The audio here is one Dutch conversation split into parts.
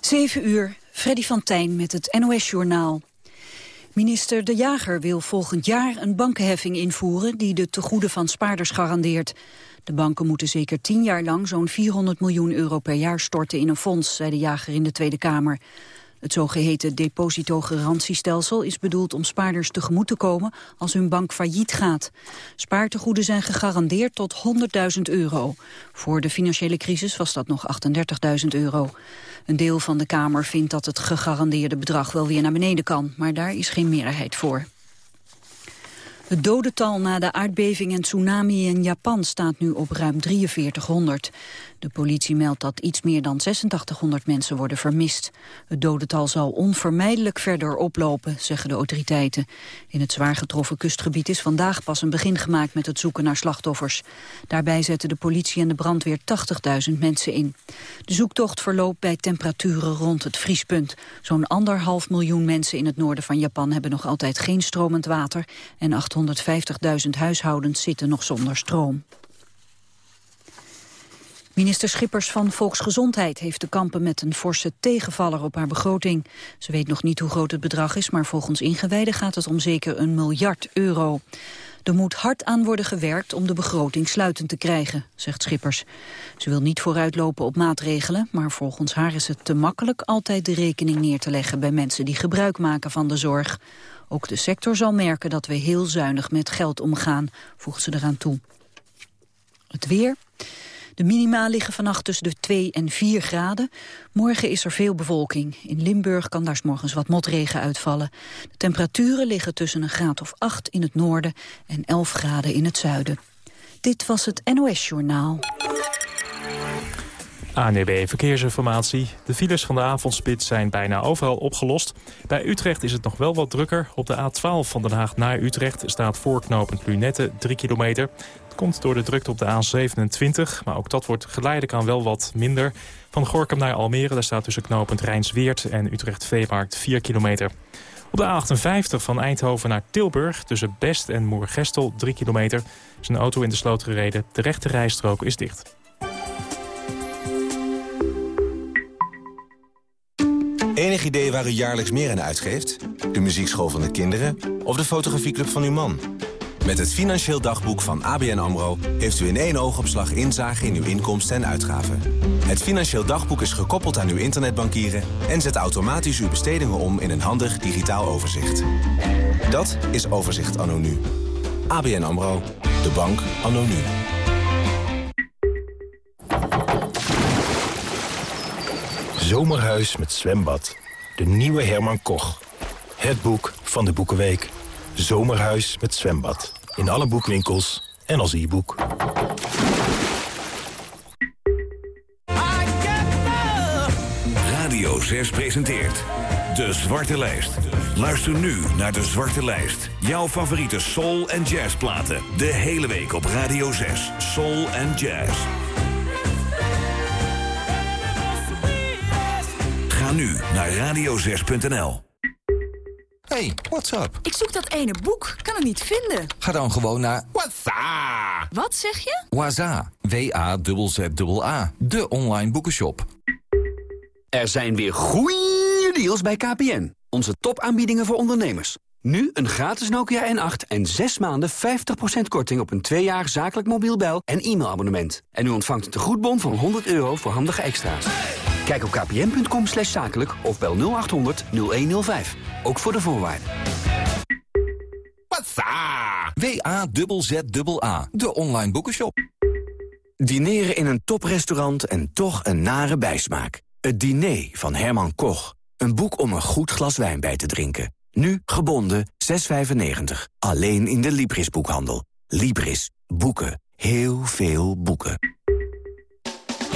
7 uur, Freddy van Tijn met het NOS-journaal. Minister De Jager wil volgend jaar een bankenheffing invoeren... die de tegoeden van spaarders garandeert. De banken moeten zeker tien jaar lang zo'n 400 miljoen euro per jaar storten in een fonds... zei De Jager in de Tweede Kamer. Het zogeheten depositogarantiestelsel is bedoeld om spaarders tegemoet te komen als hun bank failliet gaat. Spaartegoeden zijn gegarandeerd tot 100.000 euro. Voor de financiële crisis was dat nog 38.000 euro. Een deel van de Kamer vindt dat het gegarandeerde bedrag wel weer naar beneden kan, maar daar is geen meerderheid voor. Het dodental na de aardbeving en tsunami in Japan staat nu op ruim 4300. De politie meldt dat iets meer dan 8600 mensen worden vermist. Het dodental zal onvermijdelijk verder oplopen, zeggen de autoriteiten. In het zwaar getroffen kustgebied is vandaag pas een begin gemaakt met het zoeken naar slachtoffers. Daarbij zetten de politie en de brandweer 80.000 mensen in. De zoektocht verloopt bij temperaturen rond het vriespunt. Zo'n anderhalf miljoen mensen in het noorden van Japan hebben nog altijd geen stromend water en 850.000 huishoudens zitten nog zonder stroom. Minister Schippers van Volksgezondheid heeft te kampen met een forse tegenvaller op haar begroting. Ze weet nog niet hoe groot het bedrag is, maar volgens ingewijden gaat het om zeker een miljard euro. Er moet hard aan worden gewerkt om de begroting sluitend te krijgen, zegt Schippers. Ze wil niet vooruitlopen op maatregelen, maar volgens haar is het te makkelijk altijd de rekening neer te leggen bij mensen die gebruik maken van de zorg. Ook de sector zal merken dat we heel zuinig met geld omgaan, voegt ze eraan toe. Het weer. De minima liggen vannacht tussen de 2 en 4 graden. Morgen is er veel bewolking. In Limburg kan daar morgens wat motregen uitvallen. De temperaturen liggen tussen een graad of 8 in het noorden en 11 graden in het zuiden. Dit was het NOS Journaal. ANEB Verkeersinformatie. De files van de avondspits zijn bijna overal opgelost. Bij Utrecht is het nog wel wat drukker. Op de A12 van Den Haag naar Utrecht staat voorknopend Lunette 3 kilometer komt door de drukte op de A27. Maar ook dat wordt geleidelijk aan wel wat minder. Van Gorkum naar Almere, daar staat tussen knooppunt Rijnsweert en Utrecht-Veemarkt 4 kilometer. Op de A58 van Eindhoven naar Tilburg tussen Best en Moergestel 3 kilometer... is een auto in de sloot gereden. De rechte rijstrook is dicht. Enig idee waar u jaarlijks meer aan uitgeeft? De muziekschool van de kinderen of de fotografieclub van uw man? Met het Financieel Dagboek van ABN AMRO... heeft u in één oogopslag inzage in uw inkomsten en uitgaven. Het Financieel Dagboek is gekoppeld aan uw internetbankieren... en zet automatisch uw bestedingen om in een handig digitaal overzicht. Dat is Overzicht Anno Nu. ABN AMRO. De bank Anno Nu. Zomerhuis met zwembad. De nieuwe Herman Koch. Het boek van de Boekenweek. Zomerhuis met zwembad. In alle boekwinkels en als e-boek. Radio 6 presenteert De Zwarte Lijst. Luister nu naar De Zwarte Lijst. Jouw favoriete soul- en jazzplaten. De hele week op Radio 6. Soul en jazz. Ga nu naar radio6.nl. Hey, what's up? Ik zoek dat ene boek. Kan het niet vinden. Ga dan gewoon naar Waza. Wat zeg je? Waza. W-A-Z-Z-A. De online boekenshop. Er zijn weer goeie deals bij KPN. Onze topaanbiedingen voor ondernemers. Nu een gratis Nokia N8 en 6 maanden 50% korting op een 2 jaar zakelijk mobiel bel- en e-mailabonnement. En u ontvangt een tegoedbon van 100 euro voor handige extra's. Kijk op kpn.com slash zakelijk of bel 0800 0105. Ook voor de voorwaarden. W-A-Z-Z-A. De online boekenshop. Dineren in een toprestaurant en toch een nare bijsmaak. Het diner van Herman Koch. Een boek om een goed glas wijn bij te drinken. Nu gebonden 6,95. Alleen in de Libris-boekhandel. Libris. Boeken. Heel veel boeken.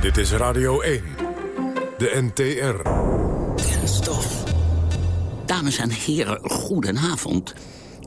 Dit is Radio 1. De NTR. Kenstof. Dames en heren, goedenavond.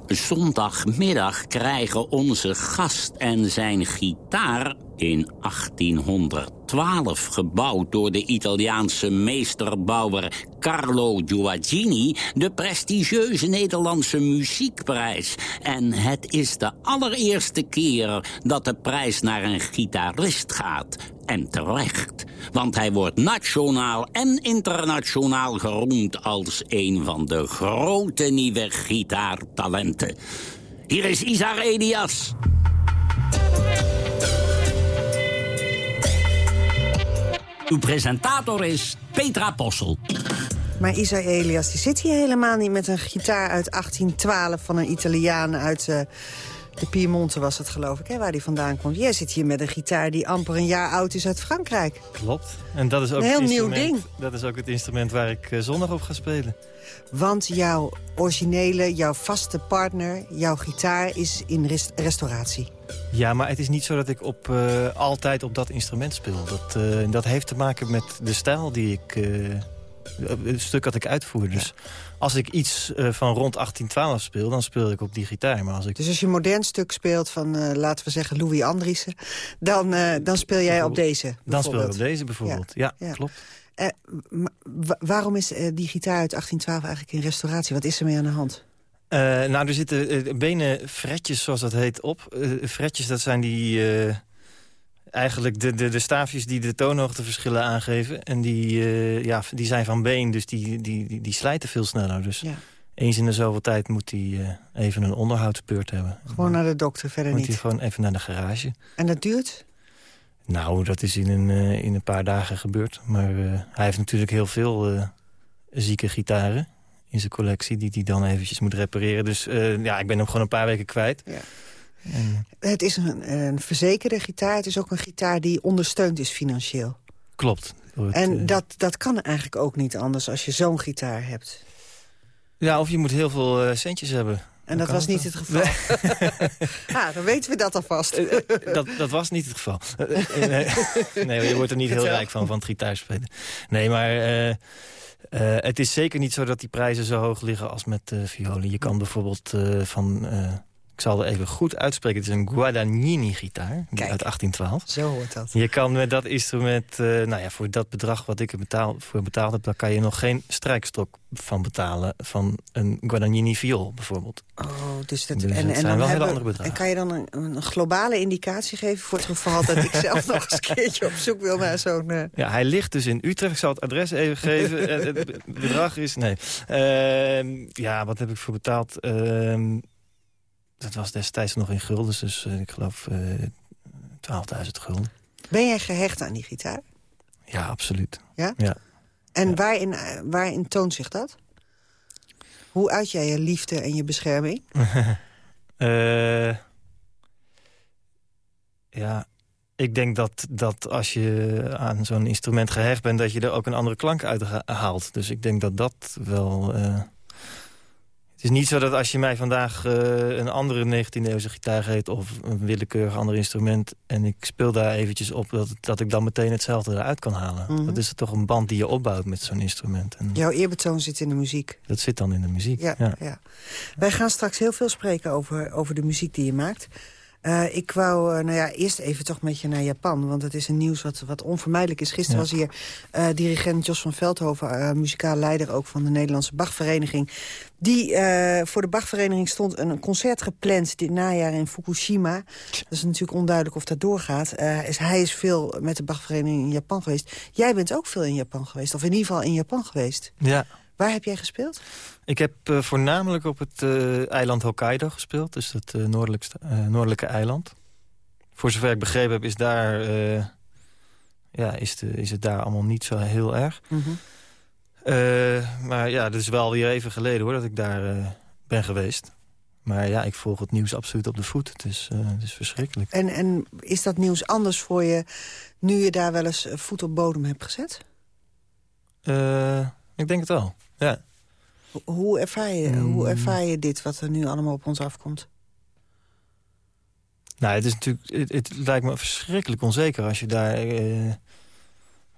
Zondagmiddag krijgen onze gast en zijn gitaar in 1812 gebouwd door de Italiaanse meesterbouwer Carlo Giuagini... de prestigieuze Nederlandse muziekprijs. En het is de allereerste keer dat de prijs naar een gitarist gaat. En terecht, want hij wordt nationaal en internationaal geroemd... als een van de grote nieuwe gitaartalenten. Hier is Isar Elias. Uw presentator is Petra Possel. Maar Isa Elias die zit hier helemaal niet met een gitaar uit 1812... van een Italiaan uit uh, de Piemonte was het, geloof ik, hè, waar die vandaan komt. Jij zit hier met een gitaar die amper een jaar oud is uit Frankrijk. Klopt. En dat is ook een heel nieuw ding. Dat is ook het instrument waar ik uh, zondag op ga spelen. Want jouw originele, jouw vaste partner, jouw gitaar is in rest restauratie. Ja, maar het is niet zo dat ik op, uh, altijd op dat instrument speel. Dat, uh, dat heeft te maken met de stijl die ik... Het stuk dat ik uitvoer. Dus als ik iets van rond 1812 speel, dan speel ik op die gitaar. Maar als ik... Dus als je een modern stuk speelt van, laten we zeggen, Louis Andriessen... dan, dan speel jij op deze, Dan speel ik op deze bijvoorbeeld, ja, ja, ja. klopt. Waarom is die gitaar uit 1812 eigenlijk in restauratie? Wat is er mee aan de hand? Nou, er zitten benen fretjes, zoals dat heet, op. fretjes, dat zijn die... eigenlijk de, de, de staafjes die de toonhoogteverschillen aangeven. En die, ja, die zijn van been, dus die, die, die, die slijten veel sneller. Dus ja. eens in de zoveel tijd moet hij even een onderhoudsbeurt hebben. Gewoon naar de dokter, verder moet niet? Moet hij gewoon even naar de garage. En dat duurt? Nou, dat is in een, uh, in een paar dagen gebeurd. Maar hij heeft natuurlijk heel veel zieke gitaren in zijn collectie... die hij dan eventjes moet repareren. Dus ja, ik ben hem gewoon een paar weken kwijt. Ja. En... Het is een, een, verzekerde gitaar. Het is ook een gitaar die ondersteund is financieel. Klopt. Het, en dat, dat kan eigenlijk ook niet anders als je zo'n gitaar hebt. Ja, of je moet heel veel centjes hebben. En dat was niet het geval. Ah, dan weten we dat alvast. dat, dat was niet het geval. nee, nee, je wordt er niet heel rijk van, van het gitaarspelen. Nee, maar uh, uh, het is zeker niet zo dat die prijzen zo hoog liggen als met uh, violen. Je kan bijvoorbeeld van... ik zal het even goed uitspreken. Het is een Guadagnini-gitaar uit 1812. Zo hoort dat. Je kan met dat instrument, nou ja, voor dat bedrag wat ik er betaal, voor betaald heb... daar kan je nog geen strijkstok van betalen van een Guadagnini viool bijvoorbeeld. Oh, dus dat, dus en, en en zijn wel hele hebben, andere bedragen. En kan je dan een, een, globale indicatie geven voor het geval dat ik zelf nog eens een keertje op zoek wil naar zo'n... Uh... Ja, hij ligt dus in Utrecht. Ik zal het adres even geven. het bedrag is... Nee. Uh, ja, wat heb ik voor betaald? Dat was destijds nog in gulden, dus ik geloof 12.000 gulden. Ben jij gehecht aan die gitaar? Ja, absoluut. Ja? Ja. En ja. waarin, waarin toont zich dat? Hoe uit jij je liefde en je bescherming? uh, ja, ik denk dat, dat als je aan zo'n instrument gehecht bent... dat je er ook een andere klank uit haalt. Dus ik denk dat dat wel... Uh, is niet zo dat als je mij vandaag uh, een andere 19e-eeuwse gitaar geeft... of een willekeurig ander instrument... en ik speel daar eventjes op, dat, dat ik dan meteen hetzelfde eruit kan halen. Mm -hmm. Dat is toch een band die je opbouwt met zo'n instrument. En Jouw eerbetoon zit in de muziek. Dat zit dan in de muziek, ja, ja. ja. Wij gaan straks heel veel spreken over, over de muziek die je maakt. Uh, ik wou uh, nou ja, eerst even toch met je naar Japan. Want het is een nieuws wat, wat onvermijdelijk is. Gisteren ja. was hier uh, dirigent Jos van Veldhoven... muzikaal leider ook van de Nederlandse Bachvereniging. Die voor de Bachvereniging stond een concert gepland... dit najaar in Fukushima. Dat is natuurlijk onduidelijk of dat doorgaat. is, hij is veel met de Bachvereniging in Japan geweest. Jij bent ook veel in Japan geweest. Of in ieder geval in Japan geweest. Ja. Waar heb jij gespeeld? Ik heb uh, voornamelijk op het uh, eiland Hokkaido gespeeld. Dus het uh, noordelijkste, noordelijke eiland. Voor zover ik begrepen heb, is, daar, ja, is, de, is het daar allemaal niet zo heel erg. Mm -hmm. maar ja, het is wel weer even geleden hoor dat ik daar ben geweest. Maar ja, ik volg het nieuws absoluut op de voet. Het is, het is verschrikkelijk. En, en is dat nieuws anders voor je nu je daar wel eens voet op bodem hebt gezet? ik denk het wel, ja. Hoe ervaar, je, mm. hoe ervaar je dit, wat er nu allemaal op ons afkomt? Nou, het, is natuurlijk, het, het lijkt me verschrikkelijk onzeker als je daar... Uh,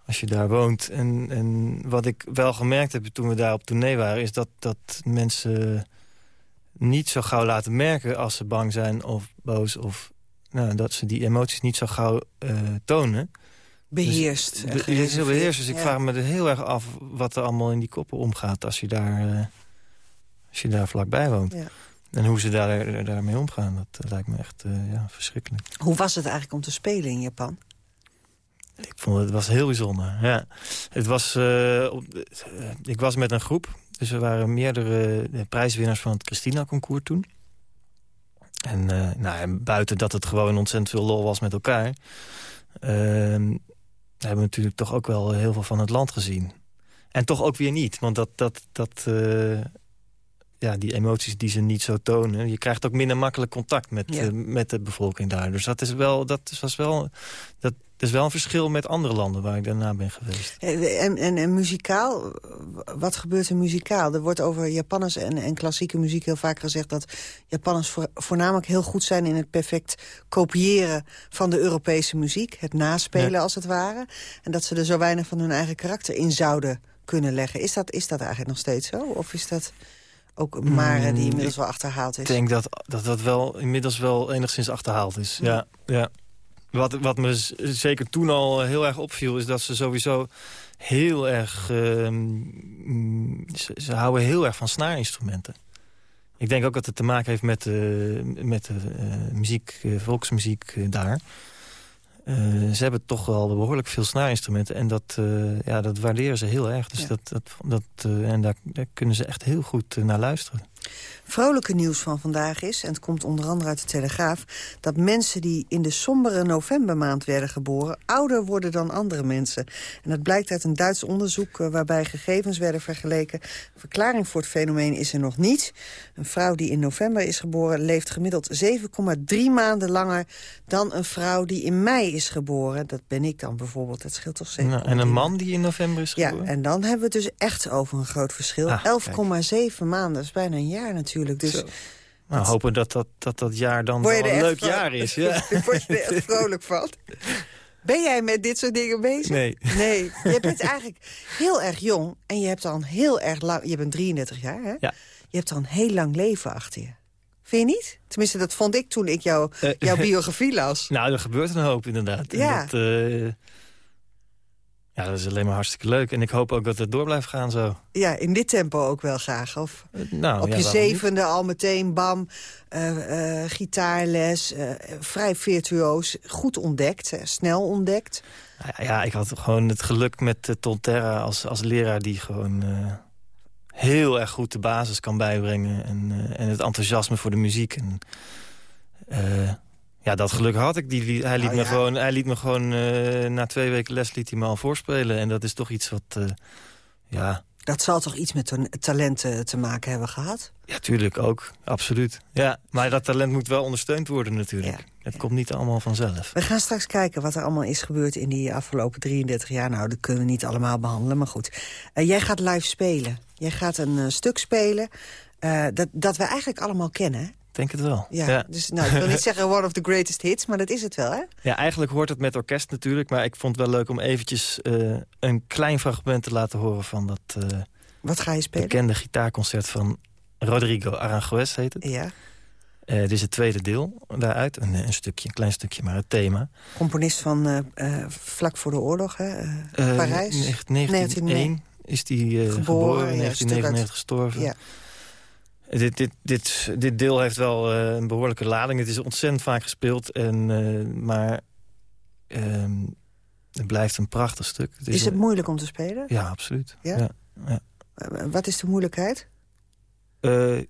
als je daar woont. En, en wat ik wel gemerkt heb toen we daar op tournee waren... is dat, dat mensen niet zo gauw laten merken als ze bang zijn of boos... of nou, dat ze die emoties niet zo gauw uh, tonen. Beheerst. Dus, is heel beheerst. Dus ik vraag me er heel erg af wat er allemaal in die koppen omgaat... als je daar, uh, als je daar vlakbij woont. Ja. En hoe ze daar, daarmee omgaan, dat lijkt me echt uh, ja, verschrikkelijk. Hoe was het eigenlijk om te spelen in Japan? Ik vond het, het was heel bijzonder. Ja. Het was, uh, op, ik was met een groep. Dus er waren meerdere prijswinnaars van het Christina-concours toen. En, nou, en buiten dat het gewoon ontzettend veel lol was met elkaar... hebben we natuurlijk toch ook wel heel veel van het land gezien. En toch ook weer niet. Want dat, dat, dat, ja, die emoties die ze niet zo tonen. Je krijgt ook minder makkelijk contact met, ja. uh, met de bevolking daar. Dus dat is wel, dat was wel, dat is wel een verschil met andere landen waar ik daarna ben geweest. En, en, en muzikaal, wat gebeurt er muzikaal? Er wordt over Japanners en, en klassieke muziek heel vaak gezegd... dat Japanners voor, voornamelijk heel goed zijn in het perfect kopiëren van de Europese muziek. Het naspelen ja. als het ware. En dat ze er zo weinig van hun eigen karakter in zouden kunnen leggen. Is dat, is dat eigenlijk nog steeds zo? Of is dat ook Mare die inmiddels wel achterhaald is. Ik denk dat dat, dat wel inmiddels wel enigszins achterhaald is. Ja, ja. Wat, wat me zeker toen al heel erg opviel... is dat ze sowieso heel erg... Uh, ze, ze, houden heel erg van snaarinstrumenten. Ik denk ook dat het te maken heeft met, uh, met de uh, muziek, volksmuziek daar... Uh, ze hebben toch wel behoorlijk veel snaarinstrumenten. En dat, uh, ja, dat waarderen ze heel erg. Dus ja. dat, dat, dat, uh, en daar, daar, kunnen ze echt heel goed naar luisteren. Vrolijke nieuws van vandaag is, en het komt onder andere uit de Telegraaf... dat mensen die in de sombere novembermaand werden geboren... ouder worden dan andere mensen. En dat blijkt uit een Duits onderzoek waarbij gegevens werden vergeleken. Een verklaring voor het fenomeen is er nog niet. Een vrouw die in november is geboren leeft gemiddeld 7,3 maanden langer... dan een vrouw die in mei is geboren. Dat ben ik dan bijvoorbeeld, dat scheelt toch zeker. Nou, en een man die in november is geboren? Ja, en dan hebben we het dus echt over een groot verschil. Ah, 11,7 maanden, dat is bijna een jaar natuurlijk. Dus Zo. Nou, hopen dat dat, dat dat jaar dan wel een leuk jaar is. Ja. Word je er echt vrolijk van? Ben jij met dit soort dingen bezig? Nee. Nee, je bent eigenlijk heel erg jong en je hebt al heel erg lang... Je bent 33 jaar, hè? Ja. Je hebt al een heel lang leven achter je. Vind je niet? Tenminste, dat vond ik toen ik jou, uh, jouw biografie las. Nou, er gebeurt een hoop inderdaad. Ja. Dat, uh, ja, dat is alleen maar hartstikke leuk. En ik hoop ook dat het door blijft gaan zo. Ja, in dit tempo ook wel graag. Of nou, op ja, je zevende niet? al meteen, bam, gitaarles. Vrij virtuoos, goed ontdekt, snel ontdekt. Ja, ja, ik had gewoon het geluk met Ton Terra als, als leraar... die gewoon heel erg goed de basis kan bijbrengen. En, en het enthousiasme voor de muziek. En, ja, dat geluk had ik. Die, hij, liet Nou me gewoon, hij liet me gewoon uh, na twee weken les liet hij me al voorspelen. En dat is toch iets wat, ja... Dat zal toch iets met talenten te maken hebben gehad? Ja, tuurlijk ook. Absoluut. Ja, maar dat talent moet wel ondersteund worden natuurlijk. Ja, het komt niet allemaal vanzelf. We gaan straks kijken wat er allemaal is gebeurd in die afgelopen 33 jaar. Nou, dat kunnen we niet allemaal behandelen, maar goed. Uh, jij gaat live spelen. Jij gaat een stuk spelen dat, dat we eigenlijk allemaal kennen? Denk het wel. Ja, ja. dus nou, ik wil niet zeggen one of the greatest hits, maar dat is het wel, hè? Ja, eigenlijk hoort het met orkest natuurlijk, maar ik vond het wel leuk om eventjes uh, een klein fragment te laten horen van dat uh, Wat ga je spelen? bekende gitaarconcert van Rodrigo Aranjuez heet het. Ja. Uh, dit is het tweede deel daaruit, een, een, stukje, een klein stukje, maar het thema. Componist van vlak voor de oorlog, hè? Parijs? 1901 is die geboren, geboren, in 1999 uit... gestorven. Ja. Dit, dit, dit, dit deel heeft wel uh, een behoorlijke lading. Het is ontzettend vaak gespeeld. En, uh, maar uh, het blijft een prachtig stuk. Het is, is, het een... moeilijk om te spelen? Ja, absoluut. Ja? Ja, ja. Wat is de moeilijkheid?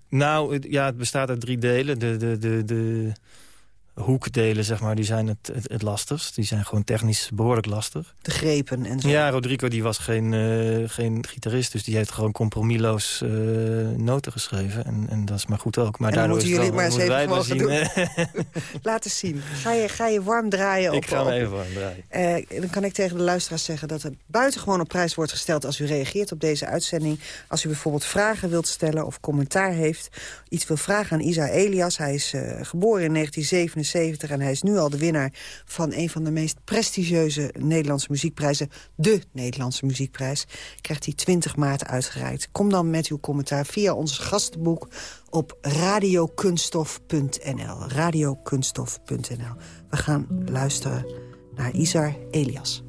nou, ja, het bestaat uit drie delen. De, de, de, de hoekdelen, zeg maar, die zijn het, het, het, lastigst. Die zijn gewoon technisch behoorlijk lastig. De grepen en zo. Ja, Rodrigo die was geen, uh, geen gitarist, dus die heeft gewoon compromisloos uh, noten geschreven. En, en dat is maar goed ook. Maar en daardoor moeten jullie maar eens even mogen zien. Laat eens zien. Ga je, ga je warm draaien? Op, Ik ga hem even warm draaien. Uh, dan kan ik tegen de luisteraars zeggen dat er buitengewoon op prijs wordt gesteld... als u reageert op deze uitzending. Als u bijvoorbeeld vragen wilt stellen of commentaar heeft. Iets wil vragen aan Isa Elias. Hij is geboren in 1977 1977. En hij is nu al de winnaar van een van de meest prestigieuze Nederlandse muziekprijzen. De Nederlandse muziekprijs. Krijgt hij 20 maart uitgereikt. Kom dan met uw commentaar via ons gastenboek op radiokunstof.nl. Radiokunstof.nl. We gaan luisteren naar Isar Elias.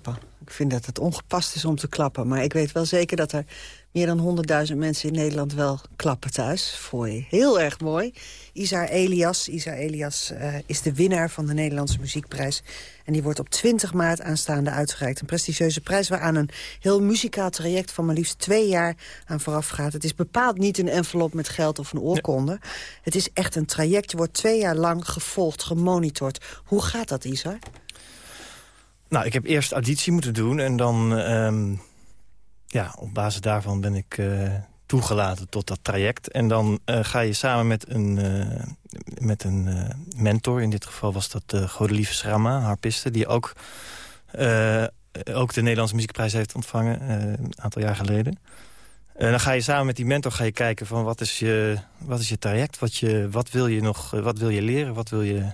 Klappen. Ik vind dat het ongepast is om te klappen. Maar ik weet wel zeker dat er meer dan 100.000 mensen in Nederland wel klappen thuis. Voor je. Heel erg mooi. Isar Elias, Isar Elias uh, is de winnaar van de Nederlandse Muziekprijs. En die wordt op 20 maart aanstaande uitgereikt. Een prestigieuze prijs waaraan een heel muzikaal traject... van maar liefst twee jaar aan vooraf gaat. Het is bepaald niet een envelop met geld of een oorkonde. Het is echt een traject. Je wordt twee jaar lang gevolgd, gemonitord. Hoe gaat dat, Isar? Nou, ik heb eerst auditie moeten doen en dan... Um, ja, op basis daarvan ben ik uh, toegelaten tot dat traject. En dan uh, ga je samen met een, uh, met een mentor, in dit geval was dat uh, Godelieve Schrama, harpiste... die ook, ook de Nederlandse Muziekprijs heeft ontvangen, een aantal jaar geleden. En dan ga je samen met die mentor ga je kijken van wat is je, wat is je traject? Wat, je, wat, wil je nog, wat wil je leren? Wat wil je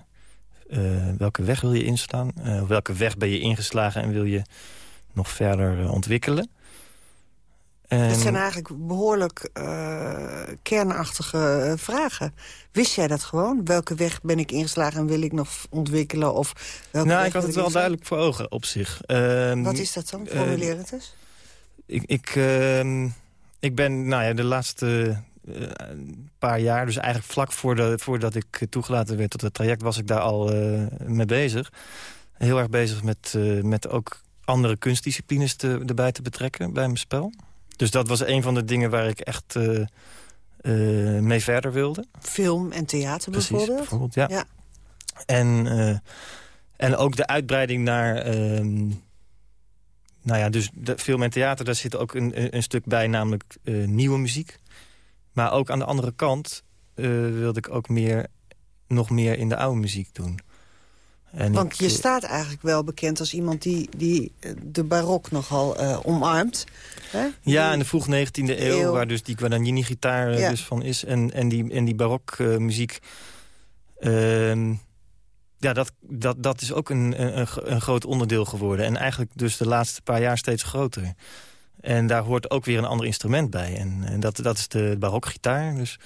welke weg wil je inslaan? Uh, welke weg ben je ingeslagen en wil je nog verder uh, ontwikkelen? En... Dat zijn eigenlijk behoorlijk kernachtige vragen. Wist jij dat gewoon? Welke weg ben ik ingeslagen en wil ik nog ontwikkelen? Of welke nou, ik had het wel duidelijk voor ogen op zich. Ehm, Wat is dat dan? Formuleer het eens. Ik, ik, ehm, ik ben nou ja, de laatste een paar jaar, dus eigenlijk vlak voordat, voordat ik toegelaten werd tot het traject... was ik daar al uh, mee bezig. Heel erg bezig met, uh, met ook andere kunstdisciplines te, erbij te betrekken bij mijn spel. Dus dat was een van de dingen waar ik echt uh, mee verder wilde. Film en theater Precies, bijvoorbeeld? bijvoorbeeld ja. ja. En, en ook de uitbreiding naar... Ehm, nou ja, dus de film en theater, daar zit ook een, een stuk bij, namelijk nieuwe muziek. Maar ook aan de andere kant uh, wilde ik ook meer, nog meer in de oude muziek doen. En Want ik, je staat eigenlijk wel bekend als iemand die, die de barok nogal uh, omarmt. Hè? Ja, in de vroeg 19e eeuw, eeuw, waar dus die Guadagnini-gitaar ja. dus van is. En, en die, en die barokmuziek... Uh, ja, dat, dat, dat is ook een, een, een groot onderdeel geworden. En eigenlijk dus de laatste paar jaar steeds groter. En daar hoort ook weer een ander instrument bij. En, en dat, dat is de barokgitaar. Dus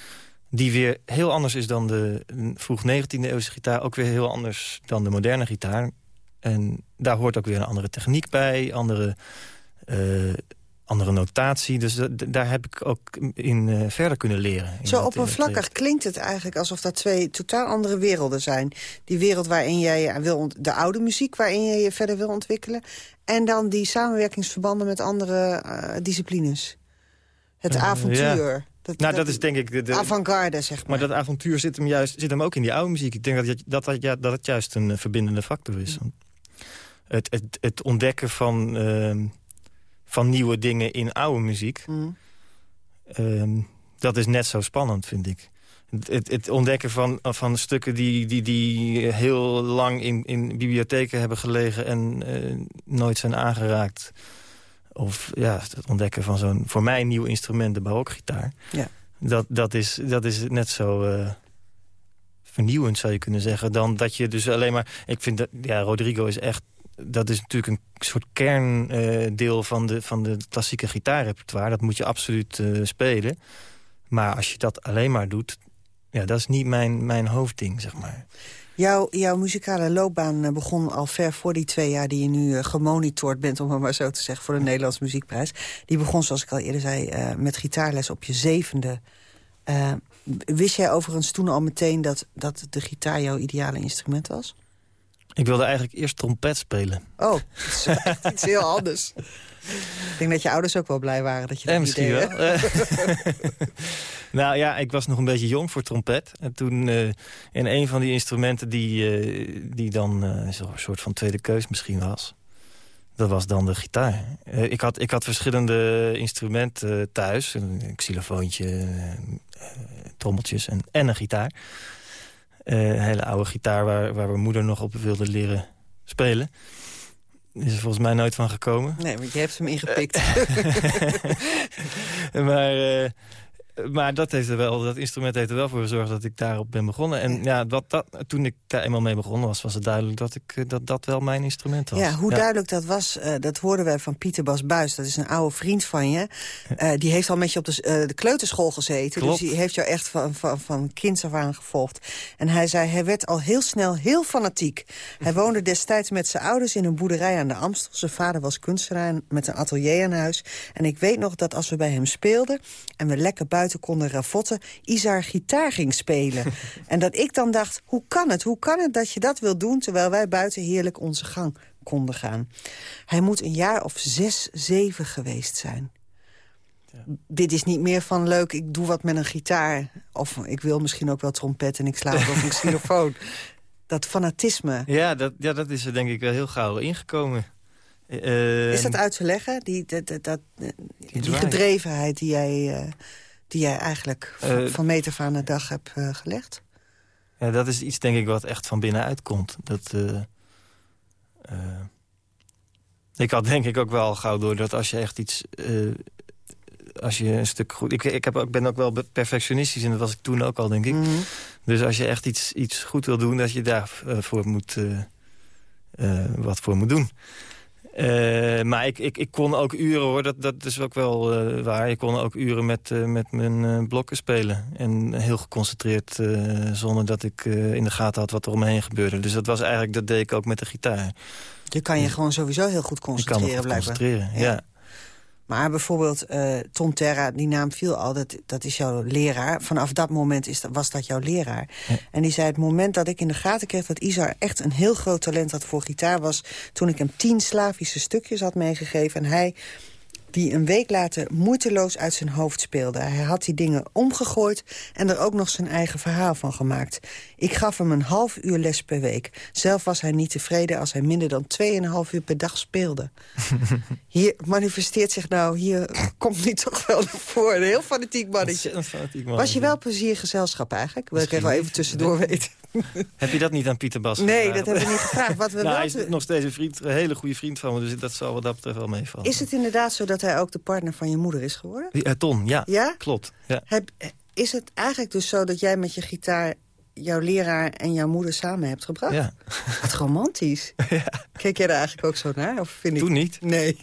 die weer heel anders is dan de vroeg 19e eeuwse gitaar. Ook weer heel anders dan de moderne gitaar. En daar hoort ook weer een andere techniek bij. Andere, uh, andere notatie. Dus daar heb ik ook in uh, verder kunnen leren. Zo oppervlakkig klinkt het eigenlijk alsof dat twee totaal andere werelden zijn. Die wereld waarin jij wil, de oude muziek waarin je je verder wil ontwikkelen. En dan die samenwerkingsverbanden met andere uh, disciplines. Het uh, avontuur. Ja. Dat, nou, dat, dat, is denk ik... De, de avant-garde, zeg maar. Maar dat avontuur zit hem, juist, zit hem ook in die oude muziek. Ik denk dat, dat, dat, ja, dat het juist een verbindende factor is. Het, het, het ontdekken van, uh, van nieuwe dingen in oude muziek... Mm. Uh, dat is net zo spannend, vind ik. Het, het, ontdekken van, van stukken die, die, die heel lang in, in bibliotheken hebben gelegen... en uh, nooit zijn aangeraakt. of ja, het ontdekken van zo'n voor mij nieuw instrument, de barokgitaar. Ja. Dat, dat, is, dat is net zo eh, vernieuwend, zou je kunnen zeggen. Dan dat je dus alleen maar... Ik vind dat, ja, Rodrigo is echt... Dat is natuurlijk een soort kerndeel van, de, van de klassieke gitaarrepertoire. Dat moet je absoluut eh, spelen. Maar als je dat alleen maar doet... Ja, dat is niet mijn, mijn hoofdding, zeg maar. Jouw, jouw muzikale loopbaan eh, begon al ver voor die twee jaar... die je nu eh, gemonitord bent, om het maar zo te zeggen... voor de Nederlandse Muziekprijs. Die begon, zoals ik al eerder zei, met gitaarles op je zevende. Wist jij overigens toen al meteen dat, dat de gitaar jouw ideale instrument was? Ik wilde eigenlijk eerst trompet spelen. Oh, dat is echt iets heel anders. Ik denk dat je ouders ook wel blij waren dat je dat eh, misschien idee wel. nou ja, ik was nog een beetje jong voor trompet. En toen uh, in een van die instrumenten die, uh, die dan uh, een soort van tweede keus misschien was... dat was dan de gitaar. ik, had, ik had verschillende instrumenten thuis. Een xylofoontje, trommeltjes en, en een gitaar. Een hele oude gitaar waar, waar mijn moeder nog op wilde leren spelen is er volgens mij nooit van gekomen. Nee, want je hebt hem ingepikt. maar, uh, maar dat, heeft er wel, dat instrument heeft er wel voor gezorgd dat ik daarop ben begonnen. En ja, wat, dat, toen ik daar eenmaal mee begonnen was, was het duidelijk dat ik, eh, dat, dat wel mijn instrument was. Ja, hoe duidelijk dat was, uh, dat hoorden wij van Pieter Bas Buis. Dat is een oude vriend van je. Uh, die heeft al met je op de, de kleuterschool gezeten. Klopt. Dus die heeft jou echt van, van, van kinds af aan gevolgd. En hij zei, hij werd al heel snel heel fanatiek. Hij woonde destijds met zijn ouders in een boerderij aan de Amstel. Zijn vader was kunstenaar met een atelier aan huis. En ik weet nog dat als we bij hem speelden... en we lekker buiten konden ravotten... Isar gitaar ging spelen. en dat ik dan dacht, hoe kan het? Hoe kan het dat je dat wil doen... terwijl wij buiten heerlijk onze gang konden gaan? Hij moet een jaar of zes, zeven geweest zijn. Ja. Dit is niet meer van leuk, ik doe wat met een gitaar. Of ik wil misschien ook wel trompet en ik sla op een xylofoon. Dat fanatisme. Ja dat, ja, dat is er denk ik wel heel gauw ingekomen. Uh, is dat uit te leggen? Die, dat, dat, dat, die, die gedrevenheid die jij, uh, die jij eigenlijk uh, van, van meet af aan de dag hebt uh, gelegd? Ja, dat is iets denk ik wat echt van binnenuit komt. Dat, ik had denk ik ook wel gauw door dat als je echt iets... als je een stuk goed... Ik, ik, heb, ik ben ook wel perfectionistisch en dat was ik toen ook al, denk ik. Mm -hmm. Dus als je echt iets, iets goed wil doen, dat je daarvoor voor moet, wat voor moet doen. Uh, maar ik, ik, ik kon ook uren, hoor, dat, dat is ook wel uh, waar. Ik kon ook uren met, uh, met mijn blokken spelen. En heel geconcentreerd, zonder dat ik in de gaten had wat er omheen gebeurde. Dus dat was eigenlijk, dat deed ik ook met de gitaar. Je kan je gewoon sowieso heel goed concentreren, ik kan me concentreren, ja. ja. Maar bijvoorbeeld uh, Tom Terra, die naam viel al, dat, dat is jouw leraar. Vanaf dat moment is dat, was dat jouw leraar. Ja. En die zei, het moment dat ik in de gaten kreeg... dat Isar echt een heel groot talent had voor gitaar... was toen ik hem tien Slavische stukjes had meegegeven... en hij die een week later moeiteloos uit zijn hoofd speelde. Hij had die dingen omgegooid en er ook nog zijn eigen verhaal van gemaakt. Ik gaf hem een half uur les per week. Zelf was hij niet tevreden als hij minder dan 2,5 uur per dag speelde. hier manifesteert zich nou, hier komt niet toch wel naar voren. Een heel fanatiek mannetje. Was je wel plezier gezelschap eigenlijk? Wil ik even tussendoor weten. heb je dat niet aan Pieter Bas Nee, gevraagd? dat heb ik niet gevraagd. Wat we nou, hij is nog steeds een, vriend, een hele goede vriend van me, dus dat zal wat dat betreft wel meevallen. Is het inderdaad zo dat hij ook de partner van je moeder is geworden? Ja, Ton, ja. Ja? Klopt. Ja. Heb, is het eigenlijk dus zo dat jij met je gitaar jouw leraar en jouw moeder samen hebt gebracht? Ja. Wat romantisch. Ja. Keek jij daar eigenlijk ook zo naar? Of vind Toen ik... niet. Nee.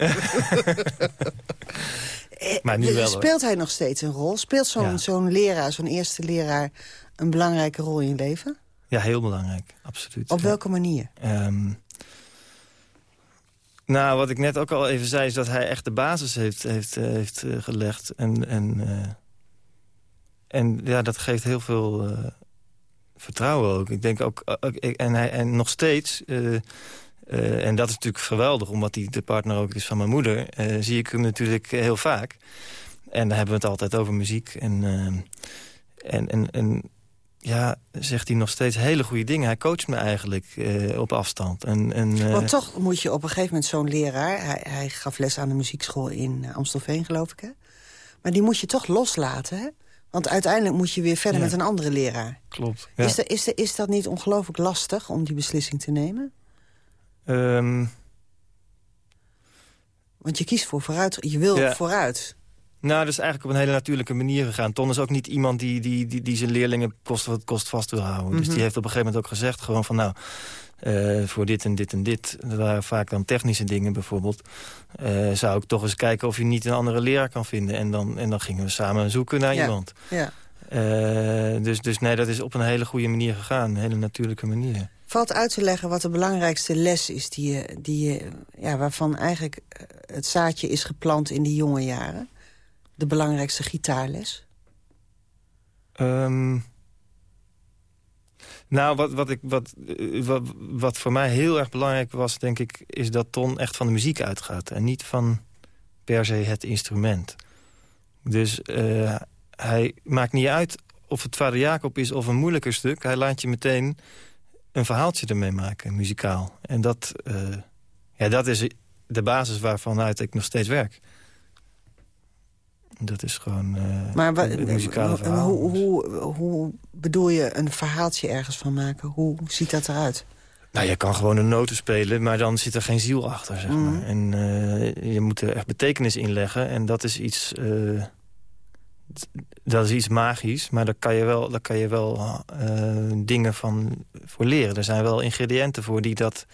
maar nu wel. Speelt hij nog steeds een rol? Speelt zo'n ja. zo'n leraar, zo'n eerste leraar... een belangrijke rol in je leven? Ja, heel belangrijk. Absoluut. Op welke manier? Um, nou, wat ik net ook al even zei... is dat hij echt de basis heeft, heeft, uh, heeft uh, gelegd. En, en, uh, en ja, dat geeft heel veel vertrouwen ook. Ik denk ook... en, hij, en nog steeds... en dat is natuurlijk geweldig, omdat hij de partner ook is van mijn moeder... zie ik hem natuurlijk heel vaak. En dan hebben we het altijd over muziek. En, en, en, en ja, zegt hij nog steeds hele goede dingen. Hij coacht me eigenlijk uh, op afstand. En, en, uh... Want toch moet je op een gegeven moment zo'n leraar... Hij, hij, gaf les aan de muziekschool in Amstelveen, geloof ik, hè? Maar die moet je toch loslaten, hè? Want uiteindelijk moet je weer verder ja. met een andere leraar. Klopt, ja. is, de, is, de, is dat niet ongelooflijk lastig om die beslissing te nemen? Um... Want je kiest voor vooruit, je wil Ja. vooruit. Nou, dat is eigenlijk op een hele natuurlijke manier gegaan. Ton is ook niet iemand die, die, die, die zijn leerlingen kost wat het kost vast wil houden. Dus Mhm. die heeft op een gegeven moment ook gezegd... gewoon van nou, eh, voor dit en dit en dit... dat waren vaak dan technische dingen bijvoorbeeld... eh, zou ik toch eens kijken of je niet een andere leraar kan vinden. En dan, en dan gingen we samen zoeken naar Ja. iemand. Ja. Eh, dus, dus nee, dat is op een hele goede manier gegaan. Een hele natuurlijke manier. Valt uit te leggen wat de belangrijkste les is... Die je, die je, ja, waarvan eigenlijk het zaadje is geplant in die jonge jaren? De belangrijkste gitaarles? Ehm, nou, wat, wat, ik, wat, eh, wat, wat voor mij heel erg belangrijk was, denk ik... is dat Ton echt van de muziek uitgaat. En niet van per se het instrument. Dus eh, hij maakt niet uit of het Vader Jacob is of een moeilijker stuk. Hij laat je meteen een verhaaltje ermee maken, muzikaal. En dat, eh, ja, dat is de basis waarvanuit ik nog steeds werk. Dat is gewoon eh, Maar muzikale verhaal. hoe, hoe, hoe bedoel je een verhaaltje ergens van maken? Hoe ziet dat eruit? Nou, je kan gewoon een noten spelen, maar dan zit er geen ziel achter, zeg Mhm. maar. En eh, je moet er echt betekenis in leggen. En dat is iets... eh, dat is iets magisch, maar daar kan je wel, daar kan je wel dingen van voor leren. Er zijn wel ingrediënten voor die dat,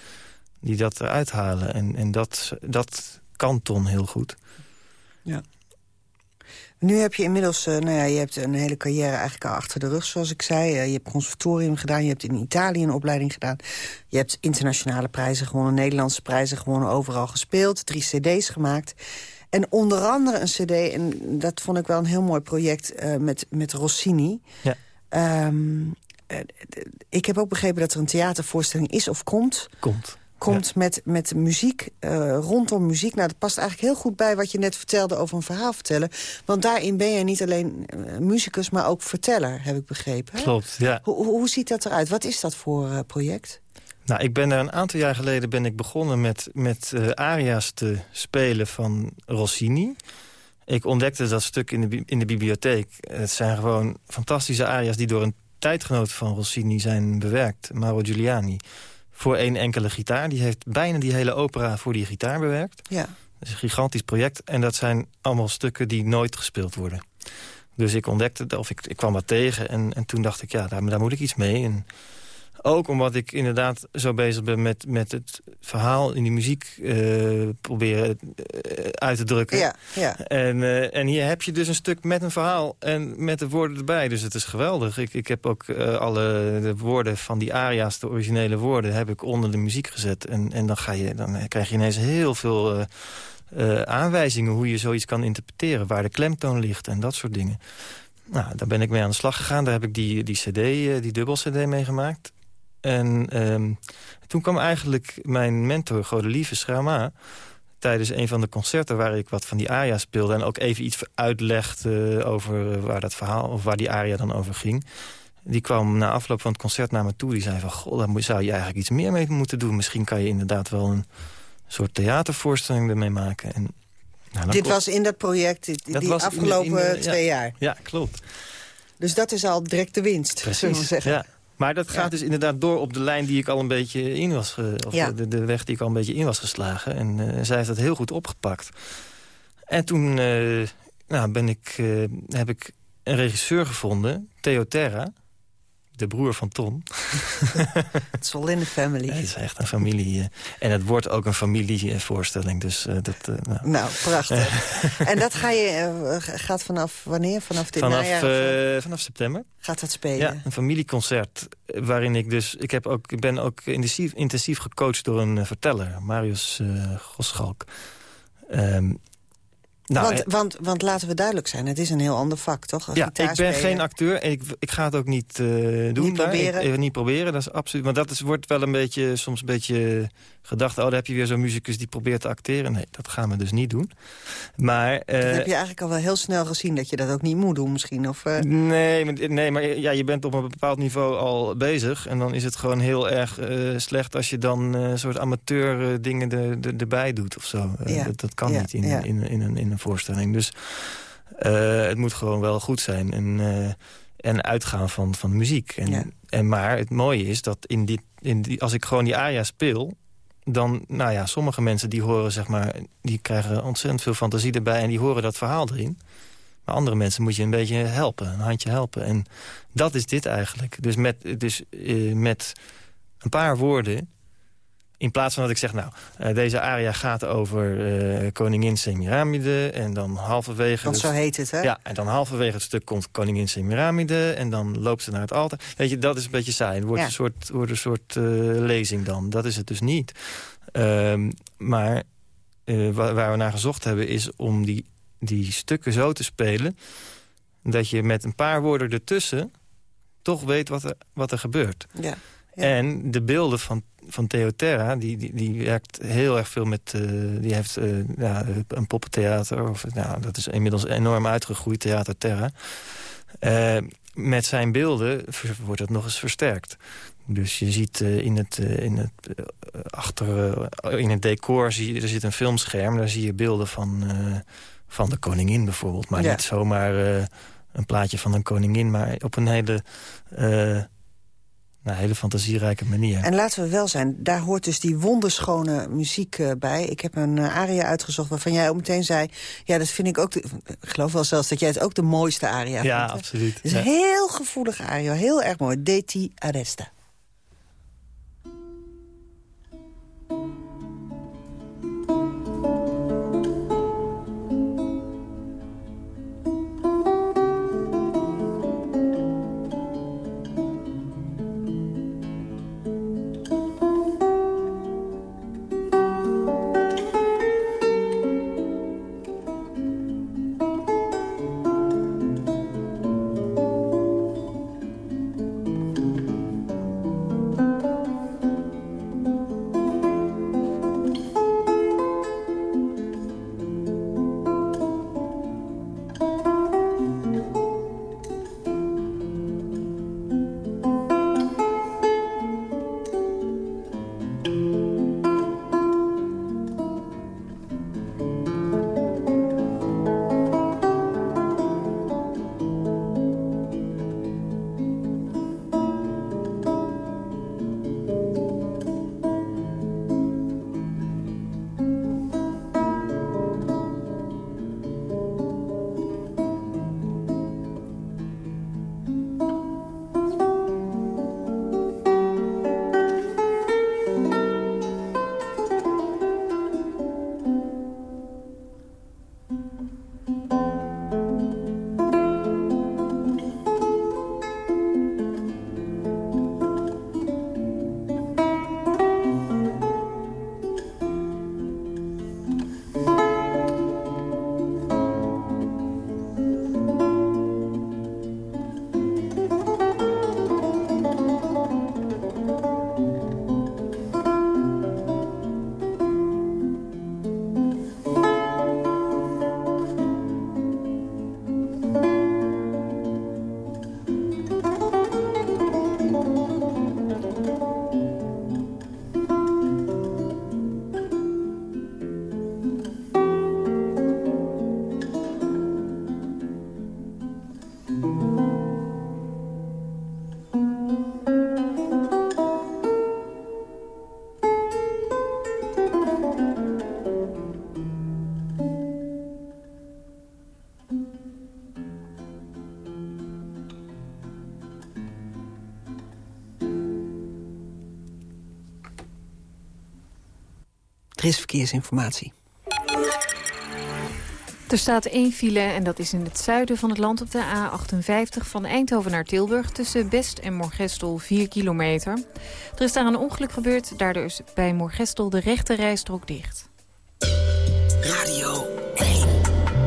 die dat eruit halen. En, en dat, dat kan Ton heel goed. Ja. Nu heb je inmiddels, eh, nou ja, je hebt een hele carrière eigenlijk al achter de rug, zoals ik zei. Eh, je hebt conservatorium gedaan, je hebt in Italië een opleiding gedaan. Je hebt internationale prijzen gewonnen, Nederlandse prijzen gewonnen, overal gespeeld. Drie cd's gemaakt. En onder andere een cd, en dat vond ik wel een heel mooi project, eh, met, met Rossini. Ja. Ehm, eh, ik heb ook begrepen dat er een theatervoorstelling is of komt Komt. Komt met, met muziek, eh, rondom muziek. Nou, dat past eigenlijk heel goed bij wat je net vertelde over een verhaal vertellen. Want daarin ben je niet alleen eh, muzikus, maar ook verteller, heb ik begrepen. hè? Klopt, ja. Hoe, hoe, ziet dat eruit? Wat is dat voor eh, project? Nou, ik ben er een aantal jaar geleden ben ik begonnen met, met aria's te spelen van Rossini. Ik ontdekte dat stuk in de, in de bibliotheek. Het zijn gewoon fantastische aria's die door een tijdgenoot van Rossini zijn bewerkt. Mauro Giuliani. Voor één enkele gitaar. Die heeft bijna die hele opera voor die gitaar bewerkt. Ja. Dat is een gigantisch project. En dat zijn allemaal stukken die nooit gespeeld worden. Dus ik ontdekte, het, of ik, ik kwam wat tegen en, en toen dacht ik, ja, daar, daar moet ik iets mee. En ook omdat ik inderdaad zo bezig ben met, met het verhaal in die muziek eh, proberen eh, uit te drukken. Ja, ja. En, eh, en hier heb je dus een stuk met een verhaal en met de woorden erbij. Dus het is geweldig. Ik, ik heb ook alle de woorden van die aria's, de originele woorden... heb ik onder de muziek gezet. En, en dan, ga je, dan krijg je ineens heel veel aanwijzingen... hoe je zoiets kan interpreteren, waar de klemtoon ligt en dat soort dingen. Nou, daar ben ik mee aan de slag gegaan. Daar heb ik die, die cd, die dubbel-cd mee gemaakt. En ehm, toen kwam eigenlijk mijn mentor, Godelieve Schrama... tijdens een van de concerten waar ik wat van die aria speelde... en ook even iets uitlegde over eh, waar dat verhaal... of waar die aria dan over ging... Die kwam na afloop van het concert naar me toe. Die zei van, goh, daar zou je eigenlijk iets meer mee moeten doen. Misschien kan je inderdaad wel een soort theatervoorstelling ermee maken. En, nou, Dit was in dat project die, Dat die was in de- afgelopen in de- ja. twee jaar. Ja, klopt. Dus dat is al direct de winst, zullen we Precies, zeggen. ja. Maar dat gaat Ja. dus inderdaad door op de lijn die ik al een beetje in was... ge- of Ja. de, de weg die ik al een beetje in was geslagen. En eh, zij heeft dat heel goed opgepakt. En toen eh, nou, ben ik, eh, heb ik een regisseur gevonden, Theo Terra... de broer van Tom. Het is all in the family. Het is echt een familie. eh, en het wordt ook een familievoorstelling. Dus eh, dat... eh, nou. Nou, prachtig. en dat ga je, gaat vanaf wanneer? Vanaf dit Vanaf, najaar? vanaf september. gaat dat spelen? Ja, een familieconcert. Waarin ik dus... Ik, heb ook, ik ben ook intensief, intensief gecoacht door een verteller. Marius eh Goschalk. Ehm, nou, want, eh, want, want laten we duidelijk zijn, het is een heel ander vak, toch? ja, ik ben geen acteur en ik, ik ga het ook niet eh, doen. Niet proberen? Ik, eh, niet proberen, dat is absoluut. Maar dat is, wordt wel een beetje, soms een beetje gedacht... oh, daar heb je weer zo'n muzikus die probeert te acteren. Nee, dat gaan we dus niet doen. Maar... eh, Dat heb je eigenlijk al wel heel snel gezien dat je dat ook niet moet doen misschien. Of, eh, Nee, maar, nee, maar ja, je bent op een bepaald niveau al bezig. En dan is het gewoon heel erg eh, slecht als je dan eh, een soort amateur eh, dingen er, er- erbij doet of zo. Eh, Ja, dat, dat kan ja, niet in, ja. in, in, een, in een voorstelling. Dus eh, het moet gewoon wel goed zijn. En, eh, en uitgaan van, van muziek. En, Ja. en, maar het mooie is dat in dit, in die, als ik gewoon die aria speel... dan, nou ja, sommige mensen die horen, zeg maar... die krijgen ontzettend veel fantasie erbij en die horen dat verhaal erin. Maar andere mensen moet je een beetje helpen, een handje helpen. En dat is dit eigenlijk. Dus met, dus, eh, met een paar woorden in plaats van dat ik zeg, nou, uh, deze aria gaat over uh, koningin Semiramide... en dan halverwege... Want zo heet het, hè? Ja, en dan halverwege het stuk komt koningin Semiramide... en dan loopt ze naar het altaar. Weet je, dat is een beetje saai. Het wordt een soort, wordt een soort uh, lezing dan. Dat is het dus niet. Ehm, maar waar, waar we naar gezocht hebben is om die, die stukken zo te spelen... dat je met een paar woorden ertussen toch weet wat er, wat er gebeurt. Ja. En de beelden van, van Theo Terra, die, die, die werkt heel erg veel met... Uh, die heeft uh, ja, een poppentheater, of, nou, dat is inmiddels enorm uitgegroeid, Theater Terra. Uh, met zijn beelden wordt het nog eens versterkt. Dus je ziet in het, in het, achter, in het decor, zie je, er zit een filmscherm... daar zie je beelden van, van de koningin bijvoorbeeld. Maar Ja. niet zomaar een plaatje van een koningin... maar op een hele nou, hele fantasierijke manier. En laten we wel zijn, daar hoort dus die wonderschone muziek uh, bij. Ik heb een uh, aria uitgezocht waarvan jij ook meteen zei... ja, dat vind ik ook... De, ik geloof wel zelfs dat jij het ook de mooiste aria ja, vond. hè? absoluut. Het is ja. een heel gevoelig aria, heel erg mooi. Deti Aresta. Er is verkeersinformatie. Er staat één file en dat is in het zuiden van het land op de A58 van Eindhoven naar Tilburg... tussen Best en Moorgestel 4 kilometer. Er is daar een ongeluk gebeurd, daardoor is bij Moorgestel de rechte rijstrook dicht. Radio 1.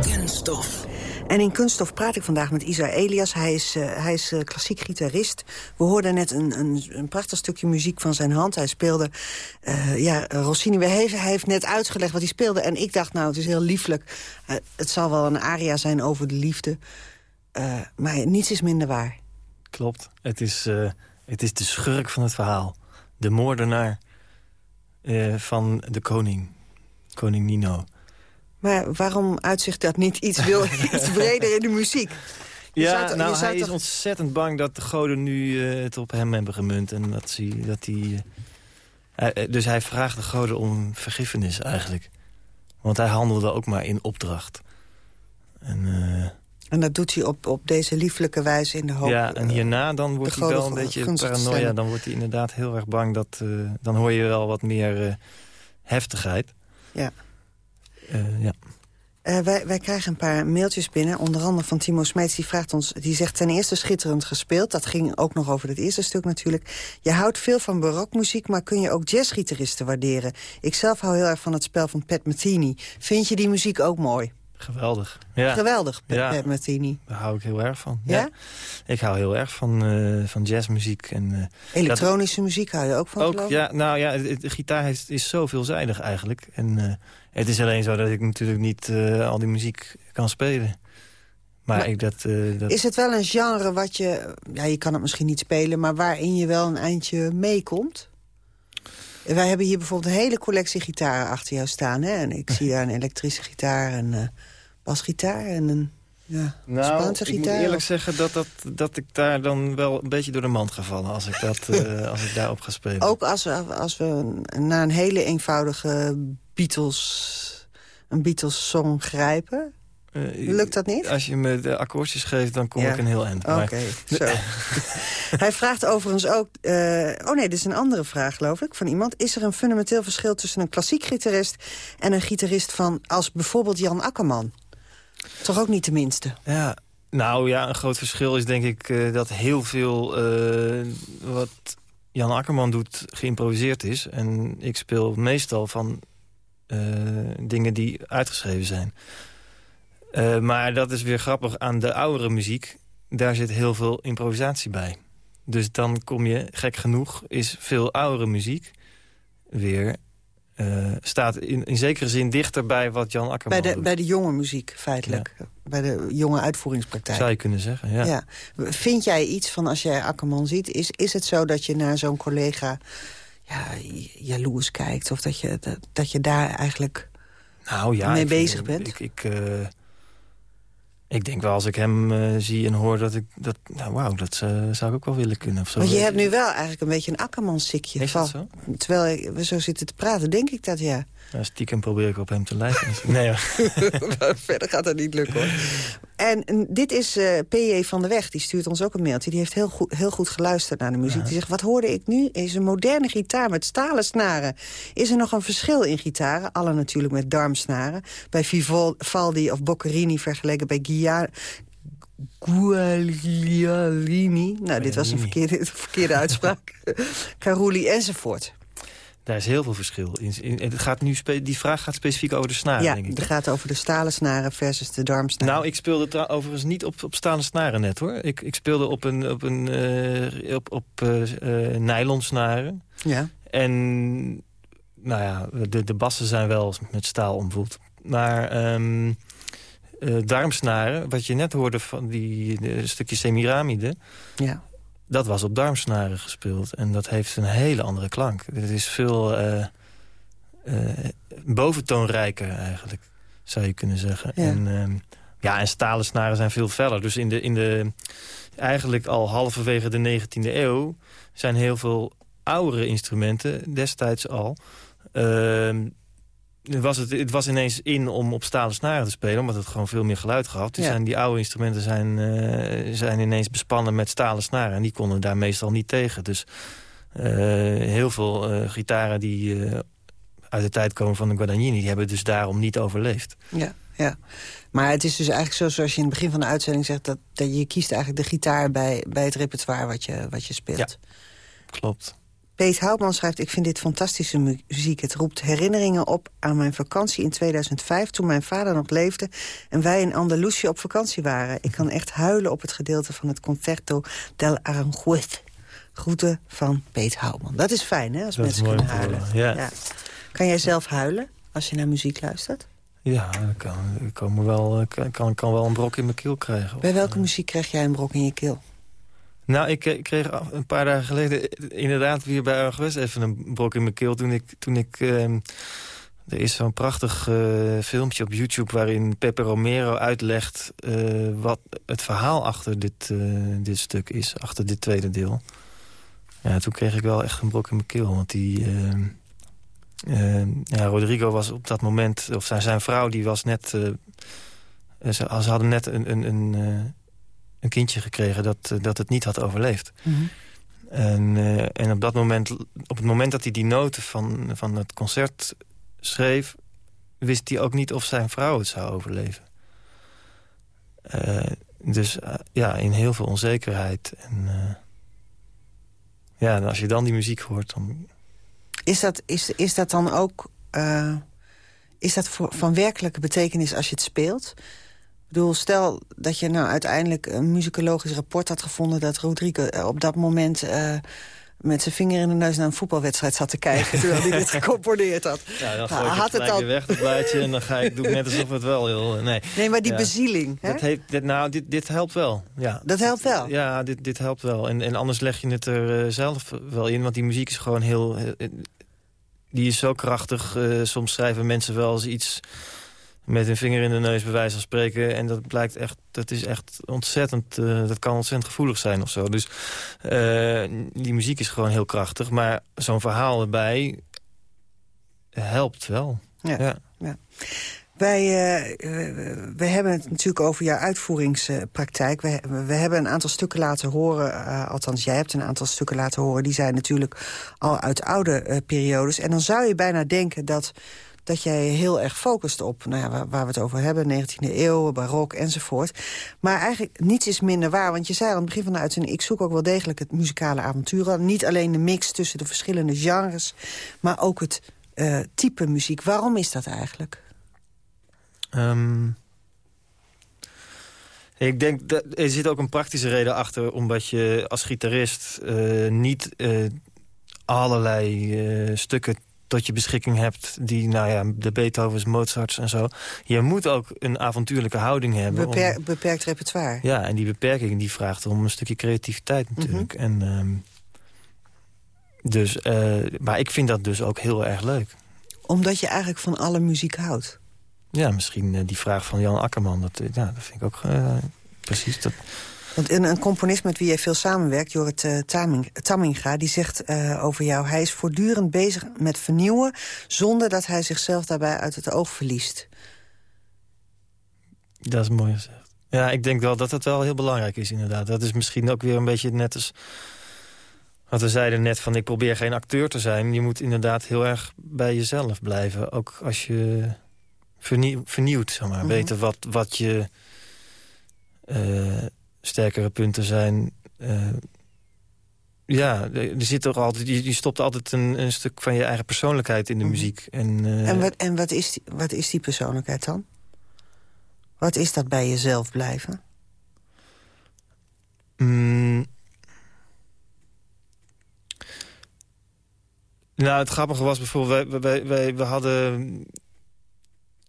Kunststof. En in Kunststof praat ik vandaag met Isa Elias. Hij is, uh, hij is uh, klassiek gitarist. We hoorden net een, een, een, prachtig stukje muziek van zijn hand. Hij speelde, uh, ja, Rossini, heeft, hij heeft net uitgelegd wat hij speelde. En ik dacht, nou, het is heel lieflijk. het zal wel een aria zijn over de liefde. maar niets is minder waar. Klopt. Het is, het is de schurk van het verhaal. De moordenaar van de koning. Koning Nino. Maar waarom uitzicht dat niet iets, wil, iets breder in de muziek? Je ja, zou, nou, hij toch... is ontzettend bang dat de goden nu uh, het op hem hebben gemunt. En dat hij, dat hij uh, Hij- eh, dus hij vraagt de goden om vergiffenis eigenlijk. Want hij handelde ook maar in opdracht. En, eh, En dat doet hij op, op deze lieflijke wijze in de hoop... ja, en hierna dan wordt hij wel een beetje paranoia. Dan wordt hij inderdaad heel erg bang. Dat, eh, dan hoor je wel wat meer eh, heftigheid. Ja. Eh, ja. Eh, wij, wij krijgen een paar mailtjes binnen. Onder andere van Timo Smeets. Die, vraagt ons, die zegt ten eerste schitterend gespeeld. Dat ging ook nog over het eerste stuk natuurlijk. Je houdt veel van barokmuziek, maar kun je ook jazzgitaristen waarderen? Ik zelf hou heel erg van het spel van Pat Metheny. Vind je die muziek ook mooi? Geweldig. Ja. Geweldig, Pat, Ja. Pat Metheny. Daar hou ik heel erg van. Ja? Ik hou heel erg van, eh, van jazzmuziek. En, eh, Elektronische muziek hou je ook van, Ook, ja, nou ja, het- de gitaar is, is zo veelzijdig eigenlijk. En eh, het is alleen zo dat ik natuurlijk niet eh, al die muziek kan spelen. Maar, Maar ik dat... eh, dat Is het wel een genre wat je... Ja, je kan het misschien niet spelen, maar waarin je wel een eindje meekomt? Wij hebben hier bijvoorbeeld een hele collectie gitaren achter jou staan. Hè? En ik zie daar een elektrische gitaar, een eh, basgitaar en een ja, nou, Spaanse ik moet gitaar. eerlijk zeggen dat, dat, dat ik daar dan wel een beetje door de mand ga vallen... als ik, dat, eh, als ik daarop ga spelen. Ook als we, als we naar een hele eenvoudige Beatles, een Beatles-song grijpen. Eh, Lukt dat niet? Als je me de akkoordjes geeft, dan kom Ja. ik een heel eind. Oké, zo. Hij vraagt overigens ook... eh, oh nee, dit is een andere vraag, geloof ik, van iemand. Is er een fundamenteel verschil tussen een klassiek gitarist... en een gitarist van als bijvoorbeeld Jan Akkerman? Toch ook niet de minste? Ja, nou ja, een groot verschil is denk ik eh, dat heel veel wat Jan Akkerman doet geïmproviseerd is. En ik speel meestal van dingen die uitgeschreven zijn. Eh, maar dat is weer grappig aan de oudere muziek. Daar zit heel veel improvisatie bij. Dus dan kom je, gek genoeg, is veel oudere muziek weer... eh, staat in, in zekere zin dichter bij wat Jan Akkerman Bij de, doet. bij de jonge muziek, feitelijk. Bij de jonge uitvoeringspraktijk. Zou je kunnen zeggen, ja. Ja. Vind jij iets van als jij Akkerman ziet... is, is het zo dat je naar zo'n collega ja, jaloers kijkt? Of dat je, dat, dat je daar eigenlijk nou, ja, mee bezig bent? Ik, ik, eh, ik denk wel als ik hem eh, zie en hoor dat ik... Dat, nou, wauw, dat eh, zou ik ook wel willen kunnen. Of zo. Want je hebt nu wel eigenlijk een beetje een Akkerman-sikje. Is dat zo? Terwijl we zo zitten te praten, denk ik dat ja. Ja, stiekem probeer ik op hem te lijken. nee. Verder gaat dat niet lukken hoor. En dit is eh P.J. van der Weg, die stuurt ons ook een mailtje. Die heeft heel goed, heel goed geluisterd naar de muziek. Die zegt, wat hoorde ik nu? Is een moderne gitaar met stalen snaren. Is er nog een verschil in gitaren? Alle natuurlijk met darmsnaren. Bij Vivaldi of Boccherini vergeleken bij Gia... Nou, dit was een verkeerde, verkeerde uitspraak. Carulli enzovoort. Daar is heel veel verschil. In, in, het gaat nu die vraag gaat specifiek over de snaren, ja, denk ik. het gaat over de stalen snaren versus de darmsnaren. Nou, ik speelde overigens niet op, op stalen snaren net, hoor. Ik, ik speelde op, een, op, een, eh, op, op eh, eh, nylon snaren. Ja. En nou ja, de, de bassen zijn wel met staal omvoeld. Maar eh, darmsnaren, wat je net hoorde van die stukje semiramide... Ja. Dat was op darmsnaren gespeeld. En dat heeft een hele andere klank. Het is veel eh, eh, boventoonrijker eigenlijk, zou je kunnen zeggen. Ja. En, ehm, ja, en stalen snaren zijn veel feller. Dus in de, in de, eigenlijk al halverwege de 19e eeuw... zijn heel veel oudere instrumenten, destijds al... was het, het was ineens in om op stalen snaren te spelen... omdat het gewoon veel meer geluid gaf. Dus Ja. zijn, die oude instrumenten zijn, eh, zijn ineens bespannen met stalen snaren. En die konden daar meestal niet tegen. Dus eh, heel veel eh, gitaren die uit de tijd komen van de Guadagnini... die hebben dus daarom niet overleefd. Ja, ja. Maar het is dus eigenlijk zo zoals je in het begin van de uitzending zegt... dat, dat je kiest eigenlijk de gitaar bij, bij het repertoire wat je, wat je speelt. Ja, klopt. Peet Houtman schrijft... ik vind dit fantastische mu- muziek. Het roept herinneringen op aan mijn vakantie in 2005... toen mijn vader nog leefde en wij in Andalusië op vakantie waren. Ik kan echt huilen op het gedeelte van het Concerto del Aranjuez. Groeten van Peet Houtman. Dat is fijn, hè, als Dat mensen kunnen huilen. ja. Kan jij zelf huilen als je naar muziek luistert? Ja, ik kan, ik kan, wel, kan, kan wel een brok in mijn keel krijgen. Bij welke muziek krijg jij een brok in je keel? Nou, ik, ik kreeg een paar dagen geleden inderdaad weer bij Argwest even een brok in mijn keel. Toen ik... Toen ik ehm, er is zo'n prachtig eh, filmpje op YouTube waarin Pepe Romero uitlegt... eh, wat het verhaal achter dit, eh, dit stuk is, achter dit tweede deel. Ja, toen kreeg ik wel echt een brok in mijn keel. Want die... ehm, ehm, ja, Rodrigo was op dat moment... Of zijn, zijn vrouw, die was net... eh, ze, ze hadden net een, een, een, eh, een kindje gekregen dat, eh, dat het niet had overleefd. En, eh, en op dat moment, op het moment dat hij die noten van, van het concert schreef... wist hij ook niet of zijn vrouw het zou overleven. Eh, dus ja, in heel veel onzekerheid. En, ja, en als je dan die muziek hoort, dan... Is dat, is, is dat dan ook... is dat voor, van werkelijke betekenis als je het speelt? Ik bedoel, stel dat je nou uiteindelijk een muzikologisch rapport had gevonden... dat Rodrigo eh, op dat moment eh, met zijn vinger in de neus naar een voetbalwedstrijd zat te kijken... terwijl hij dit gecomponeerd had. Ja, dan Nou, gooi ik het had het al- weg, dat blaadje. En dan ga ik, doe ik net alsof het wel heel... Nee, Nee, maar die Ja. bezieling, hè? Dat heeft, dit, nou, dit, dit helpt wel. Ja. Dat helpt wel? Ja, dit, dit helpt wel. En, en anders leg je het er eh, zelf wel in. Want die muziek is gewoon heel... eh, die is zo krachtig. Eh, soms schrijven mensen wel eens iets met hun vinger in de neus, bij wijze van spreken. En dat blijkt echt, dat is echt ontzettend, eh, dat kan ontzettend gevoelig zijn of zo. Dus eh, die muziek is gewoon heel krachtig. Maar zo'n verhaal erbij helpt wel. Ja. ja. Wij, eh, we hebben het natuurlijk over jouw uitvoeringspraktijk. We, we hebben een aantal stukken laten horen, althans jij hebt een aantal stukken laten horen... die zijn natuurlijk al uit oude periodes. En dan zou je bijna denken dat, dat jij heel erg focust op... Nou ja, waar, we het over hebben, 19e eeuw, barok enzovoort. Maar eigenlijk niets is minder waar, want je zei aan het begin van de uitzending... ik zoek ook wel degelijk het muzikale avontuur. Niet alleen de mix tussen de verschillende genres, maar ook het eh, type muziek. Waarom is dat eigenlijk? Ehm, ik denk, dat er zit ook een praktische reden achter... omdat je als gitarist eh, niet eh, allerlei eh, stukken tot je beschikking hebt... die, nou ja, de Beethovens, Mozarts en zo. Je moet ook een avontuurlijke houding hebben. om- Beper- beperkt repertoire. ja, en die beperking die vraagt om een stukje creativiteit natuurlijk. En, ehm, dus, eh, maar ik vind dat dus ook heel erg leuk. Omdat je eigenlijk van alle muziek houdt. Ja, misschien eh, die vraag van Jan Akkerman. Dat, eh, ja, dat vind ik ook precies. Dat, Want een, een componist met wie je veel samenwerkt, Jorrit eh, Taming, Tamminga... die zegt eh, over jou, hij is voortdurend bezig met vernieuwen... zonder dat hij zichzelf daarbij uit het oog verliest. dat is mooi gezegd. Ja, ik denk wel dat dat wel heel belangrijk is inderdaad. Dat is misschien ook weer een beetje net als... Wat we zeiden net van ik probeer geen acteur te zijn. Je moet inderdaad heel erg bij jezelf blijven. Ook als je vernieuw, vernieuwt, zeg maar. Mhm. Weten wat, wat je eh, sterkere punten zijn. Eh, ja, er zit toch altijd, je, je stopt altijd een, een stuk van je eigen persoonlijkheid in de muziek. En, eh, Mhm. En, wat, en wat, is die, wat is die persoonlijkheid dan? Wat is dat bij jezelf blijven? Mm. Nou, het grappige was bijvoorbeeld... Wij, wij, wij, we hadden...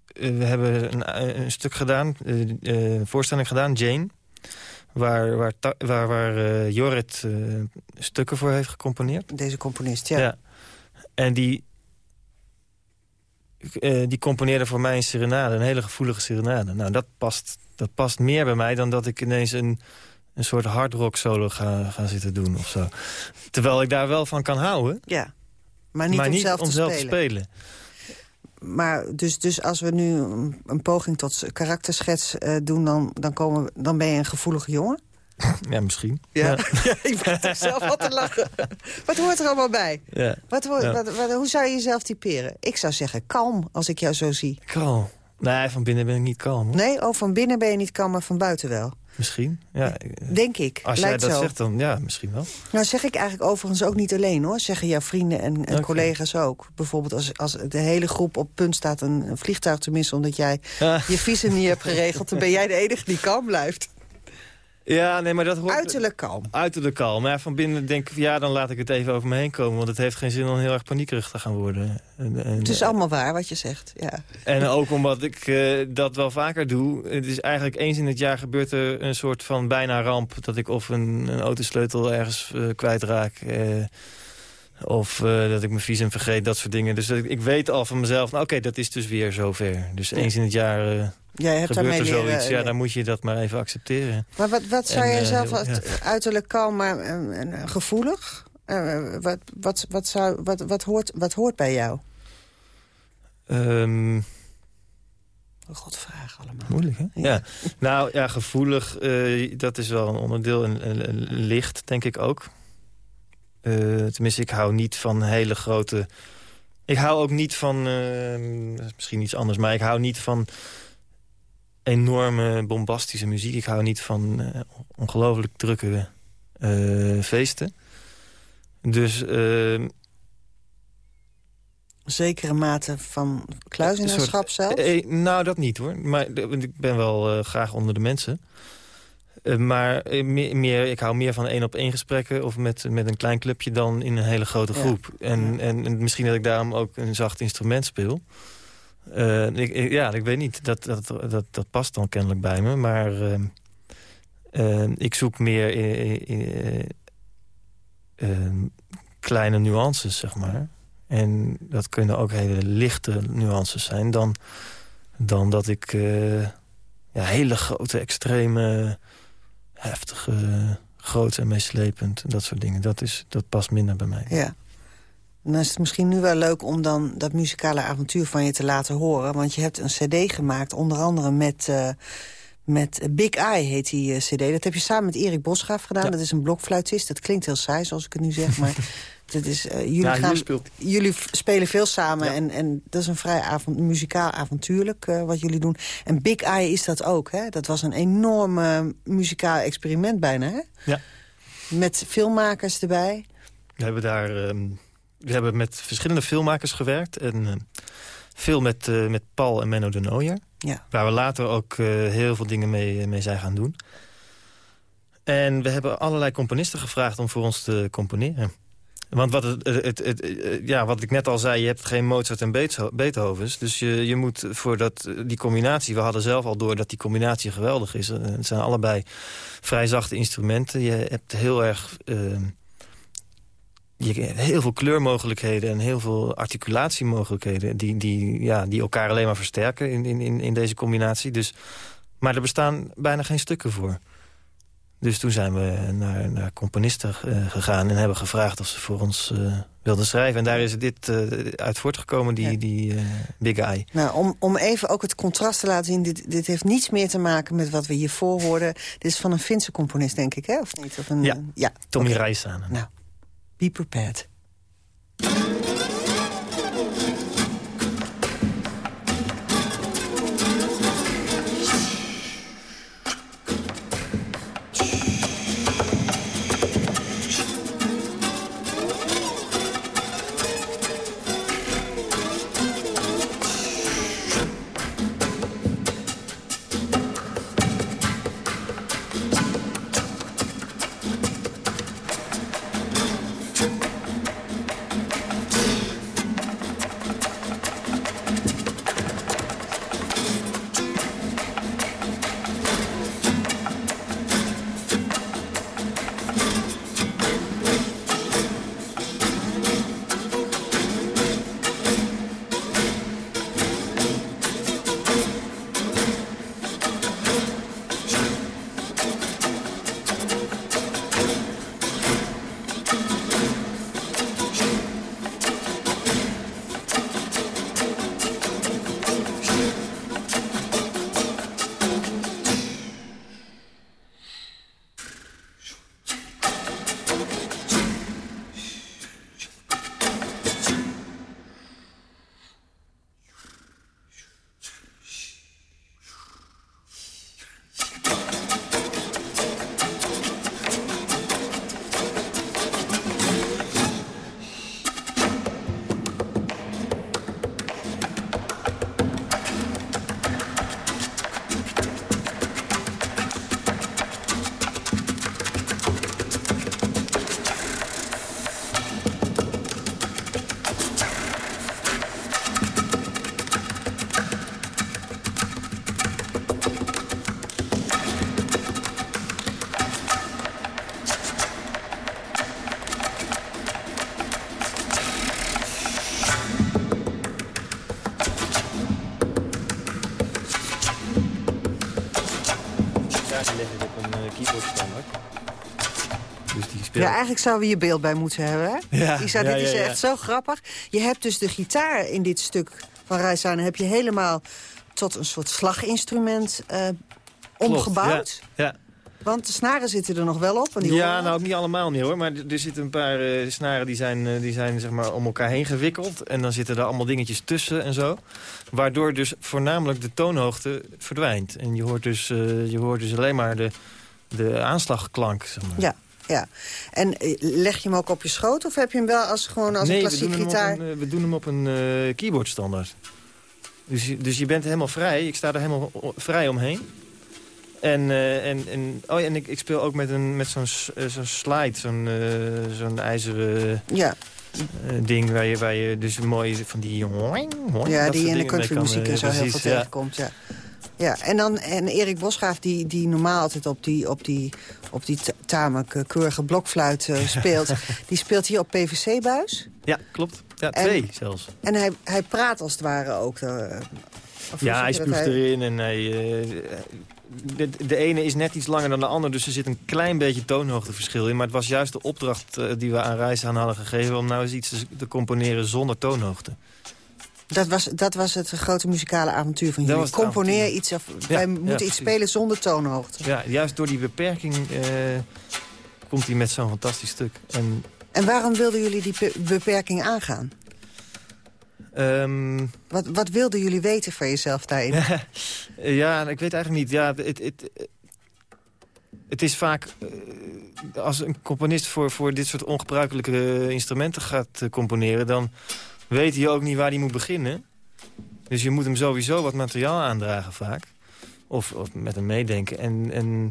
eh, We hebben een, een stuk gedaan, een voorstelling gedaan, Jane... waar, waar, waar, waar eh, Jorrit eh, stukken voor heeft gecomponeerd. Deze componist, ja. En die, eh, die componeerde voor mij een serenade, een hele gevoelige serenade. Nou, dat past, dat past meer bij mij dan dat ik ineens een, een soort hardrock solo ga, ga zitten doen of zo. Terwijl ik daar wel van kan houden. Ja, maar niet om zelf te zelf spelen. Maar dus, dus als we nu een, een poging tot karakterschets eh, doen... Dan, dan, komen, we- dan ben je een gevoelige jongen? Ja, misschien. Ja, ja. ik ben er zelf wat te lachen. Wat hoort er allemaal bij? Ja. Wat, hoort- Ja. wat, wat- hoe zou je jezelf typeren? Ik zou zeggen kalm, als ik jou zo zie. Kalm. Nee, van binnen ben ik niet kalm. Hoor. Nee, oh, van binnen ben je niet kalm, maar van buiten wel. Misschien. Ja, Denk ik. als jij dat zo. zegt, dan ja, misschien wel. Nou zeg ik eigenlijk overigens ook niet alleen hoor. Zeggen jouw vrienden en, collega's ook. Bijvoorbeeld als, als de hele groep op punt staat een, een vliegtuig te missen... omdat jij je visum niet hebt geregeld... dan ben jij de enige die kalm blijft. Ja, nee, maar dat hoort... Uiterlijk kalm. Uiterlijk kalm. Maar van binnen denk ik, ja, dan laat ik het even over me heen komen. Want het heeft geen zin om heel erg paniekerig te gaan worden. En, en, Het is allemaal waar wat je zegt, ja. En ook omdat ik eh, dat wel vaker doe. Het is eigenlijk eens in het jaar gebeurt er een soort van bijna ramp. Dat ik of een, een autosleutel ergens eh, kwijtraak. eh, of eh, dat ik mijn visum vergeet, dat soort dingen. Dus ik, ik weet al van mezelf, nou, oké, dat is dus weer zover. Dus eens in het jaar eh, Jij hebt gebeurt daarmee er zoiets. eh, ja, dan moet je dat maar even accepteren. Maar wat, wat zou En, jij eh, zelf heel- als ja. uiterlijk kalm, maar eh, eh, gevoelig? Wat, wat, wat, zou, wat, wat, hoort, wat hoort bij jou? Um, God, allemaal. Moeilijk, hè? Ja. Nou, ja, gevoelig, uh, dat is wel een onderdeel. En, en, licht, denk ik ook. Uh, tenminste, ik hou niet van hele grote... Ik hou ook niet van... Uh, misschien iets anders, maar ik hou niet van enorme bombastische muziek. Ik hou niet van uh, ongelooflijk drukke feesten. Dus ehm, zekere mate van kluizenaarschap zelf? Eh, nou, dat niet hoor. Maar ik ben wel graag onder de mensen. Maar eh, meer, meer, ik hou meer van één-op-één gesprekken... of met, met een klein clubje dan in een hele grote groep. Ja. En, ja. en, en, misschien dat ik daarom ook een zacht instrument speel. Ik, ja, ik weet niet. Dat, dat, dat, dat past dan kennelijk bij me. Maar ik zoek meer kleine nuances, zeg maar... En dat kunnen ook hele lichte nuances zijn... dan, dan dat ik ja, hele grote, extreme, heftige, groot en meeslepend... dat soort dingen, dat, is, dat past minder bij mij. Ja. Dan is het misschien nu wel leuk om dan dat muzikale avontuur van je te laten horen. Want je hebt een cd gemaakt, onder andere met... Uh, met Big Eye heet die uh, cd. Dat heb je samen met Erik Bosgraaf gedaan. Ja. Dat is een blokfluitist. Dat klinkt heel saai, zoals ik het nu zeg. Maar dat is, uh, jullie, ja, gaan, speelt... jullie spelen veel samen. Ja. En, en dat is een vrij avond, muzikaal avontuurlijk uh, wat jullie doen. En Big Eye is dat ook. Hè? Dat was een enorm muzikaal experiment bijna. Hè? Ja. Met filmmakers erbij. We hebben daar... Um, we hebben met verschillende filmmakers gewerkt. En veel met, met Paul en Menno de Nooier. Ja. Waar we later ook uh, heel veel dingen mee, mee zijn gaan doen. En we hebben allerlei componisten gevraagd om voor ons te componeren. Want wat, het, het, het, ja, wat ik net al zei, je hebt geen Mozart en Beethovens. Dus je, je moet voor dat, die combinatie... We hadden zelf al door dat die combinatie geweldig is. Het zijn allebei vrij zachte instrumenten. Je hebt heel erg... Uh, je heel veel kleurmogelijkheden en heel veel articulatiemogelijkheden... die, die, ja, die elkaar alleen maar versterken in, in, in deze combinatie. Dus, maar er bestaan bijna geen stukken voor. Dus toen zijn we naar, naar componisten uh, gegaan en hebben gevraagd of ze voor ons uh, wilden schrijven. En daar is dit uh, uit voortgekomen, die, ja. die Big Eye. Nou, om, om even ook het contrast te laten zien. Dit, dit heeft niets meer te maken met wat we hiervoor hoorden. Dit is van een Finse componist, denk ik, hè? Of niet? Of een, ja, ja, Tommy okay. Rijsanen. Nou, be prepared. Eigenlijk zouden we je beeld bij moeten hebben, hè? Ja, Isa, dit is echt zo grappig. Je hebt dus de gitaar in dit stuk van Rijsaan... heb je helemaal tot een soort slaginstrument eh, omgebouwd. Ja, ja. Want de snaren zitten er nog wel op. Want die Ja, nou ook niet allemaal niet hoor. Maar er zitten een paar eh, snaren die zijn, eh, die zijn zeg maar, om elkaar heen gewikkeld. En dan zitten er allemaal dingetjes tussen en zo. Waardoor dus voornamelijk de toonhoogte verdwijnt. En je hoort dus, je hoort dus alleen maar de, de aanslagklank. Zeg maar. Ja, ja. En eh, leg je hem ook op je schoot? Of heb je hem wel als, gewoon als nee, een klassiek gitaar? een, eh, we doen hem op een eh, keyboard standaard. Dus, je- dus je bent helemaal vrij. Ik sta er helemaal vrij omheen. En, en, en, oh ja, en ik, ik speel ook met, een, met zo'n zo'n slide, zo'n zo'n ijzeren Ja. ding... Waar je, waar je dus mooi van die... hoing, hoing, Ja, die in de countrymuziek en zo heel veel ja. tegenkomt. Ja. Ja, en, dan, en Erik Bosgraaf, die, die normaal altijd op die, op die, op die ta- tamelijk eh, keurige blokfluit eh, speelt... die speelt hier op PVC-buis. Ja, klopt. Ja, En- twee zelfs. En hij, hij praat als het ware ook. eh, Ja, hij spuugt erin en hij, de, de ene is net iets langer dan de ander, dus er zit een klein beetje toonhoogteverschil in. Maar het was juist de opdracht die we aan Reis aan hadden gegeven... om nou eens iets te, te componeren zonder toonhoogte. Dat was, dat was het grote muzikale avontuur van jullie. Componeer avontuur. iets, of, Ja, wij ja, moeten iets spelen zonder toonhoogte. Ja, juist door die beperking eh, komt hij met zo'n fantastisch stuk. En, En waarom wilden jullie die be- beperking aangaan? ehm, Wat, wat wilden jullie weten van jezelf daarin? ja, ik weet eigenlijk niet. Ja, het, het, het is vaak... eh, als een componist voor, voor dit soort ongebruikelijke instrumenten gaat eh, componeren... dan weet hij ook niet waar hij moet beginnen. Dus je moet hem sowieso wat materiaal aandragen vaak. Of, of met hem meedenken. En, en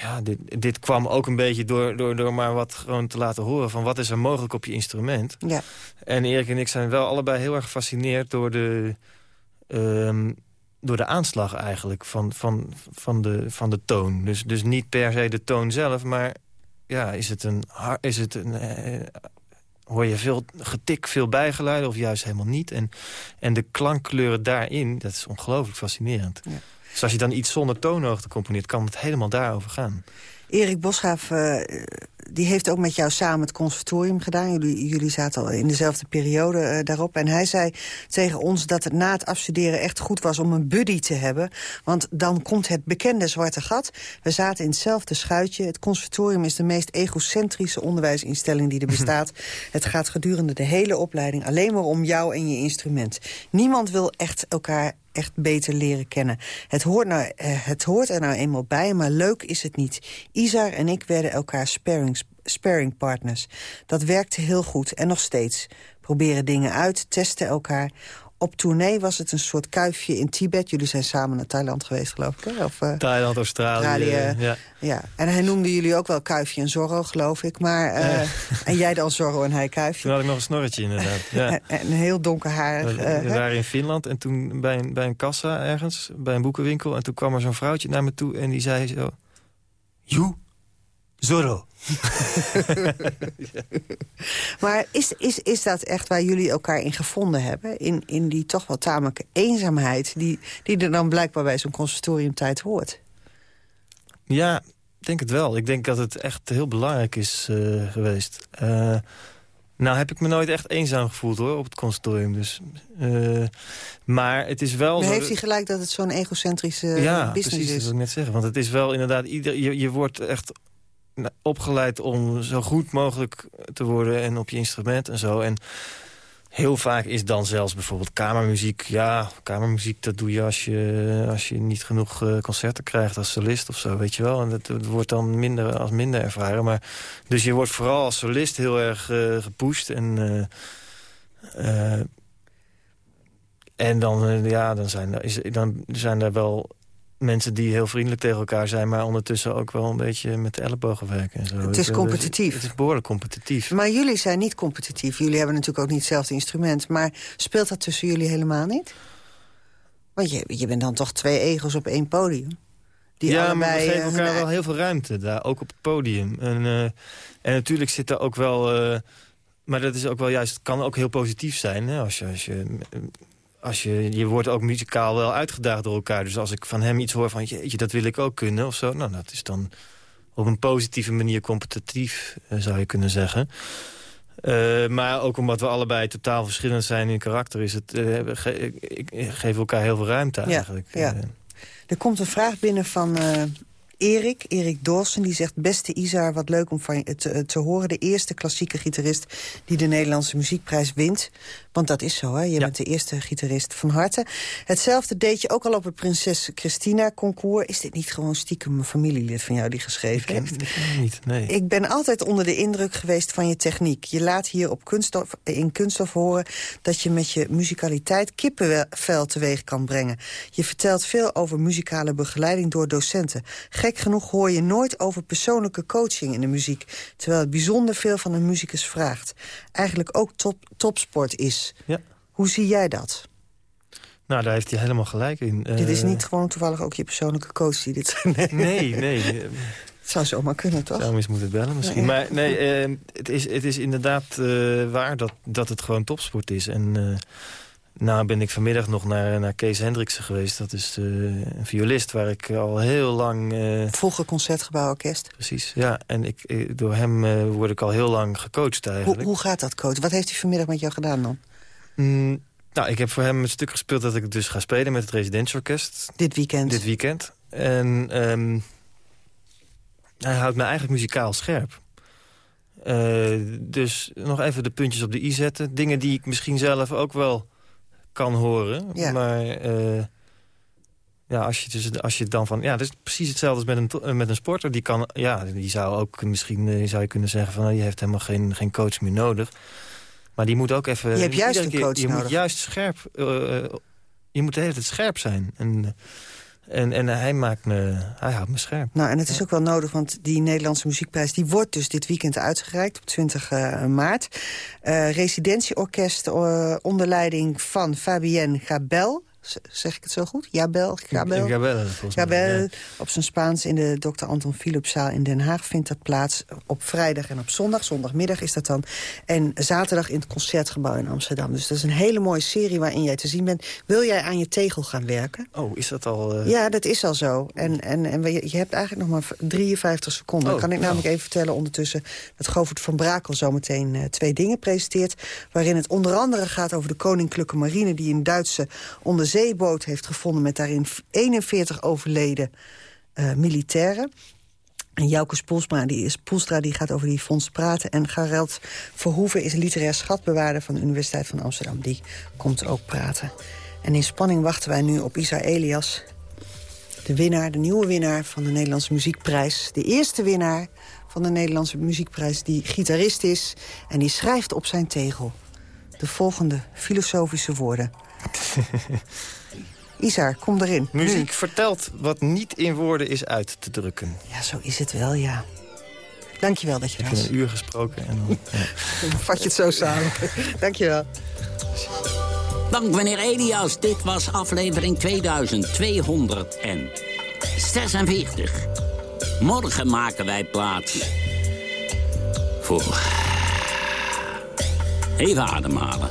ja, dit, dit kwam ook een beetje door, door, door maar wat gewoon te laten horen... van wat is er mogelijk op je instrument. Ja. En Erik en ik zijn wel allebei heel erg gefascineerd door de, ehm, door de aanslag eigenlijk van, van, van, de, van de toon. Dus, dus niet per se de toon zelf, maar ja, is het een... Is het een eh, hoor je veel getik, veel bijgeluiden of juist helemaal niet. En, en de klankkleuren daarin, dat is ongelooflijk fascinerend. Dus als je dan iets zonder toonhoogte componeert, kan het helemaal daarover gaan. Erik Bosgraaf, eh, die heeft ook met jou samen het conservatorium gedaan. Jullie, jullie zaten al in dezelfde periode eh, daarop. En hij zei tegen ons dat het na het afstuderen echt goed was om een buddy te hebben. Want dan komt het bekende zwarte gat. We zaten in hetzelfde schuitje. Het conservatorium is de meest egocentrische onderwijsinstelling die er bestaat. het gaat gedurende de hele opleiding alleen maar om jou en je instrument. Niemand wil echt elkaar echt beter leren kennen. Het hoort, nou, eh, het hoort er nou eenmaal bij, maar leuk is het niet. Isar en ik werden elkaar sparings, sparringpartners. Dat werkte heel goed en nog steeds. Proberen dingen uit, testen elkaar. Op tournee was het een soort kuifje in Tibet. Jullie zijn samen naar Thailand geweest, geloof ik. Hè? Of, eh, Thailand, Australië. Australië. ja. ja. En hij noemde jullie ook wel Kuifje en Zorro, geloof ik. Maar, eh. En jij dan Zorro en hij Kuifje. Toen had ik nog een snorretje inderdaad. Ja. En, heel donker haar. We, eh, we waren in Finland en toen bij een, bij een kassa ergens, bij een boekenwinkel. En toen kwam er zo'n vrouwtje naar me toe en die zei zo... You, Zorro. Maar is, is, is dat echt waar jullie elkaar in gevonden hebben? In, in die toch wel tamelijke eenzaamheid... die, die er dan blijkbaar bij zo'n conservatoriumtijd hoort? Ja, ik denk het wel. Ik denk dat het echt heel belangrijk is eh, geweest. Eh, nou heb ik me nooit echt eenzaam gevoeld hoor, op het conservatorium. Dus, eh, maar het is wel... Maar zo- heeft hij gelijk dat het zo'n egocentrische ja, business precies, dat is? wil ik net zeggen. Want het is wel inderdaad... Ieder, je, je wordt echt opgeleid om zo goed mogelijk te worden... en op je instrument en zo. En heel vaak is dan zelfs bijvoorbeeld kamermuziek... ja, kamermuziek dat doe je als je, als je niet genoeg eh, concerten krijgt als solist of zo, weet je wel. En dat, wordt dan minder, als minder ervaren. Maar, dus je wordt vooral als solist heel erg eh, gepusht en... eh, en dan, ja, dan, zijn er, is, dan zijn er wel mensen die heel vriendelijk tegen elkaar zijn... maar ondertussen ook wel een beetje met de ellebogen werken. En zo. Het is Dus, eh, competitief. Het is behoorlijk competitief. Maar jullie zijn niet competitief. Jullie hebben natuurlijk ook niet hetzelfde instrument. Maar speelt dat tussen jullie helemaal niet? Want je, je bent dan toch twee egels op één podium? Die ja, allebei, maar we geven eh, elkaar hun wel heel veel ruimte daar, ook op het podium. En, eh, en natuurlijk zit er ook wel... eh, maar dat is ook wel juist, kan ook heel positief zijn. Hè, als je, als je, als je, je wordt ook muzikaal wel uitgedaagd door elkaar. Dus als ik van hem iets hoor van, jeetje, dat wil ik ook kunnen of zo. Nou, dat is dan op een positieve manier competitief, eh, zou je kunnen zeggen. Uh, maar ook omdat we allebei totaal verschillend zijn in karakter... is het, uh, ge geven elkaar heel veel ruimte eigenlijk. Ja, ja. Er komt een vraag binnen van Erik, Erik Dawson, die zegt... beste Isar, wat leuk om van je te, te, horen. De eerste klassieke gitarist die de Nederlandse muziekprijs wint. Want dat is zo, hè? Je bent de eerste gitarist van harte. Hetzelfde deed je ook al op het Prinses Christina concours. Is dit niet gewoon stiekem een familielid van jou die geschreven ik heeft? Ik niet, nee. Ik ben altijd onder de indruk geweest van je techniek. Je laat hier op kunststof, in kunststof horen dat je met je muzikaliteit kippenvel teweeg kan brengen. Je vertelt veel over muzikale begeleiding door docenten. Gek genoeg hoor je nooit over persoonlijke coaching in de muziek... terwijl het bijzonder veel van een muzikus vraagt. Eigenlijk ook top, topsport is. Ja. Hoe zie jij dat? Nou, daar heeft hij helemaal gelijk in. Dit is Uh, niet gewoon toevallig ook je persoonlijke coach die dit... Nee, nee. nee. Het zou zomaar kunnen, toch? Zou eens moeten bellen misschien. Nee. Maar nee, eh, het, is, het is inderdaad uh, waar dat, dat het gewoon topsport is. En uh, nou ben ik vanmiddag nog naar, naar Kees Hendriksen geweest. Dat is uh, een violist waar ik al heel lang... Uh, Vroeger Concertgebouworkest. Precies, ja. En ik, door hem uh, word ik al heel lang gecoacht eigenlijk. Hoe, hoe gaat dat, coach? Wat heeft hij vanmiddag met jou gedaan dan? Mm, nou, ik heb voor hem een stuk gespeeld dat ik dus ga spelen met het Residentieorkest. Dit weekend? Dit weekend. En um, hij houdt me eigenlijk muzikaal scherp. Dus nog even de puntjes op de i zetten. Dingen die ik misschien zelf ook wel kan horen. Ja. Maar uh, ja, als je, dus, als je dan van... Ja, dat is precies hetzelfde als met een, met een sporter. Die, kan, ja, die zou ook misschien uh, zou je kunnen zeggen... van, nou, die heeft helemaal geen, geen coach meer nodig. Maar die moet ook even... Je hebt juist een keer, coach Je nodig. moet juist scherp... Uh, je moet de hele tijd scherp zijn. En, en, en hij, maakt me, hij houdt me scherp. Nou, en het is ook wel nodig, want die Nederlandse muziekprijs... die wordt dus dit weekend uitgereikt op 20 uh, maart. Uh, residentieorkest uh, onder leiding van Fabienne Gabel. Zeg ik het zo goed? Jabel, Gabel. Gabel, Gabel ja. op zijn Spaans in de Dr. Anton Philipszaal in Den Haag vindt dat plaats. Op vrijdag en op zondag. Zondagmiddag is dat dan. En zaterdag in het Concertgebouw in Amsterdam. Dus dat is een hele mooie serie waarin jij te zien bent. Wil jij aan je tegel gaan werken? Oh, is dat al... Uh... Ja, dat is al zo. En, en, en je hebt eigenlijk nog maar 53 seconden. Oh, kan ik namelijk oh. even vertellen ondertussen... dat Govert van Brakel zometeen uh, twee dingen presenteert... waarin het onder andere gaat over de Koninklijke Marine... die een Duitse onderzeeboot heeft gevonden... met daarin 41 overleden uh, militairen. En Jouke Spoelstra die, is, Poelstra die gaat over die fonds praten. En Gareld Verhoeven is literair schatbewaarder van de Universiteit van Amsterdam. Die komt ook praten. En in spanning wachten wij nu op Isa Elias. De winnaar, de nieuwe winnaar van de Nederlandse Muziekprijs. De eerste winnaar van de Nederlandse Muziekprijs die gitarist is. En die schrijft op zijn tegel de volgende filosofische woorden. Isar, kom erin. Muziek nu. vertelt wat niet in woorden is uit te drukken. Ja, zo is het wel, ja. Dankjewel dat je Ik was. heb een uur gesproken en dan... Ja. dan vat je het zo samen. Dankjewel. Dank meneer Elias. Dit was aflevering 2246. Morgen maken wij plaats voor... Even ademhalen.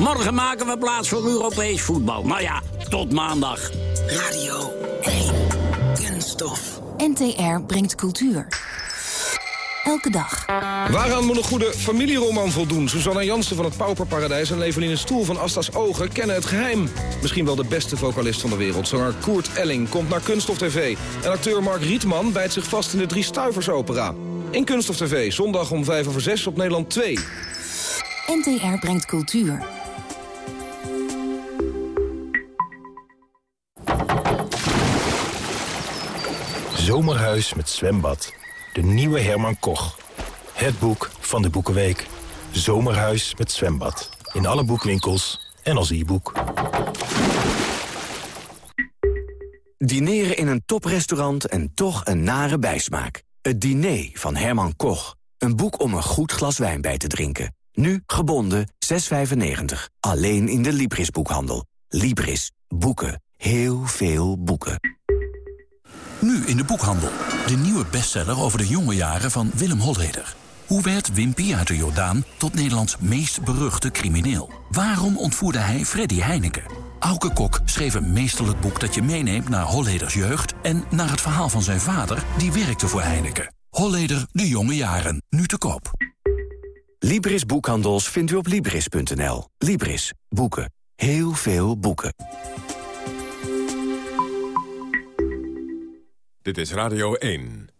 Morgen maken we plaats voor Europees voetbal. Nou ja, tot maandag. Radio 1. Kunststof. NTR brengt cultuur. Elke dag. Waaraan moet een goede familieroman voldoen? Susanna Jansen van het Pauperparadijs en Eveline Stoel van Asta's Ogen kennen het geheim. Misschien wel de beste vocalist van de wereld. Zanger Koert Elling komt naar Kunststof TV. En acteur Mark Rietman bijt zich vast in de Drie Stuivers opera. In Kunststof TV, zondag om 5 over 6 op Nederland 2. NTR brengt cultuur. Zomerhuis met zwembad. De nieuwe Herman Koch. Het boek van de Boekenweek. Zomerhuis met zwembad. In alle boekwinkels en als e-boek. Dineren in een toprestaurant en toch een nare bijsmaak. Het diner van Herman Koch. Een boek om een goed glas wijn bij te drinken. Nu gebonden 6,95. Alleen in de Libris-boekhandel. Libris. Boeken. Heel veel boeken. Nu in de boekhandel. De nieuwe bestseller over de jonge jaren van Willem Holleder. Hoe werd Wimpy uit de Jordaan tot Nederlands meest beruchte crimineel? Waarom ontvoerde hij Freddy Heineken? Auke Kok schreef een meesterlijk boek dat je meeneemt naar Holleders jeugd... en naar het verhaal van zijn vader, die werkte voor Heineken. Holleder de jonge jaren, nu te koop. Libris Boekhandels vindt u op Libris.nl. Libris. Boeken. Heel veel boeken. Dit is Radio 1.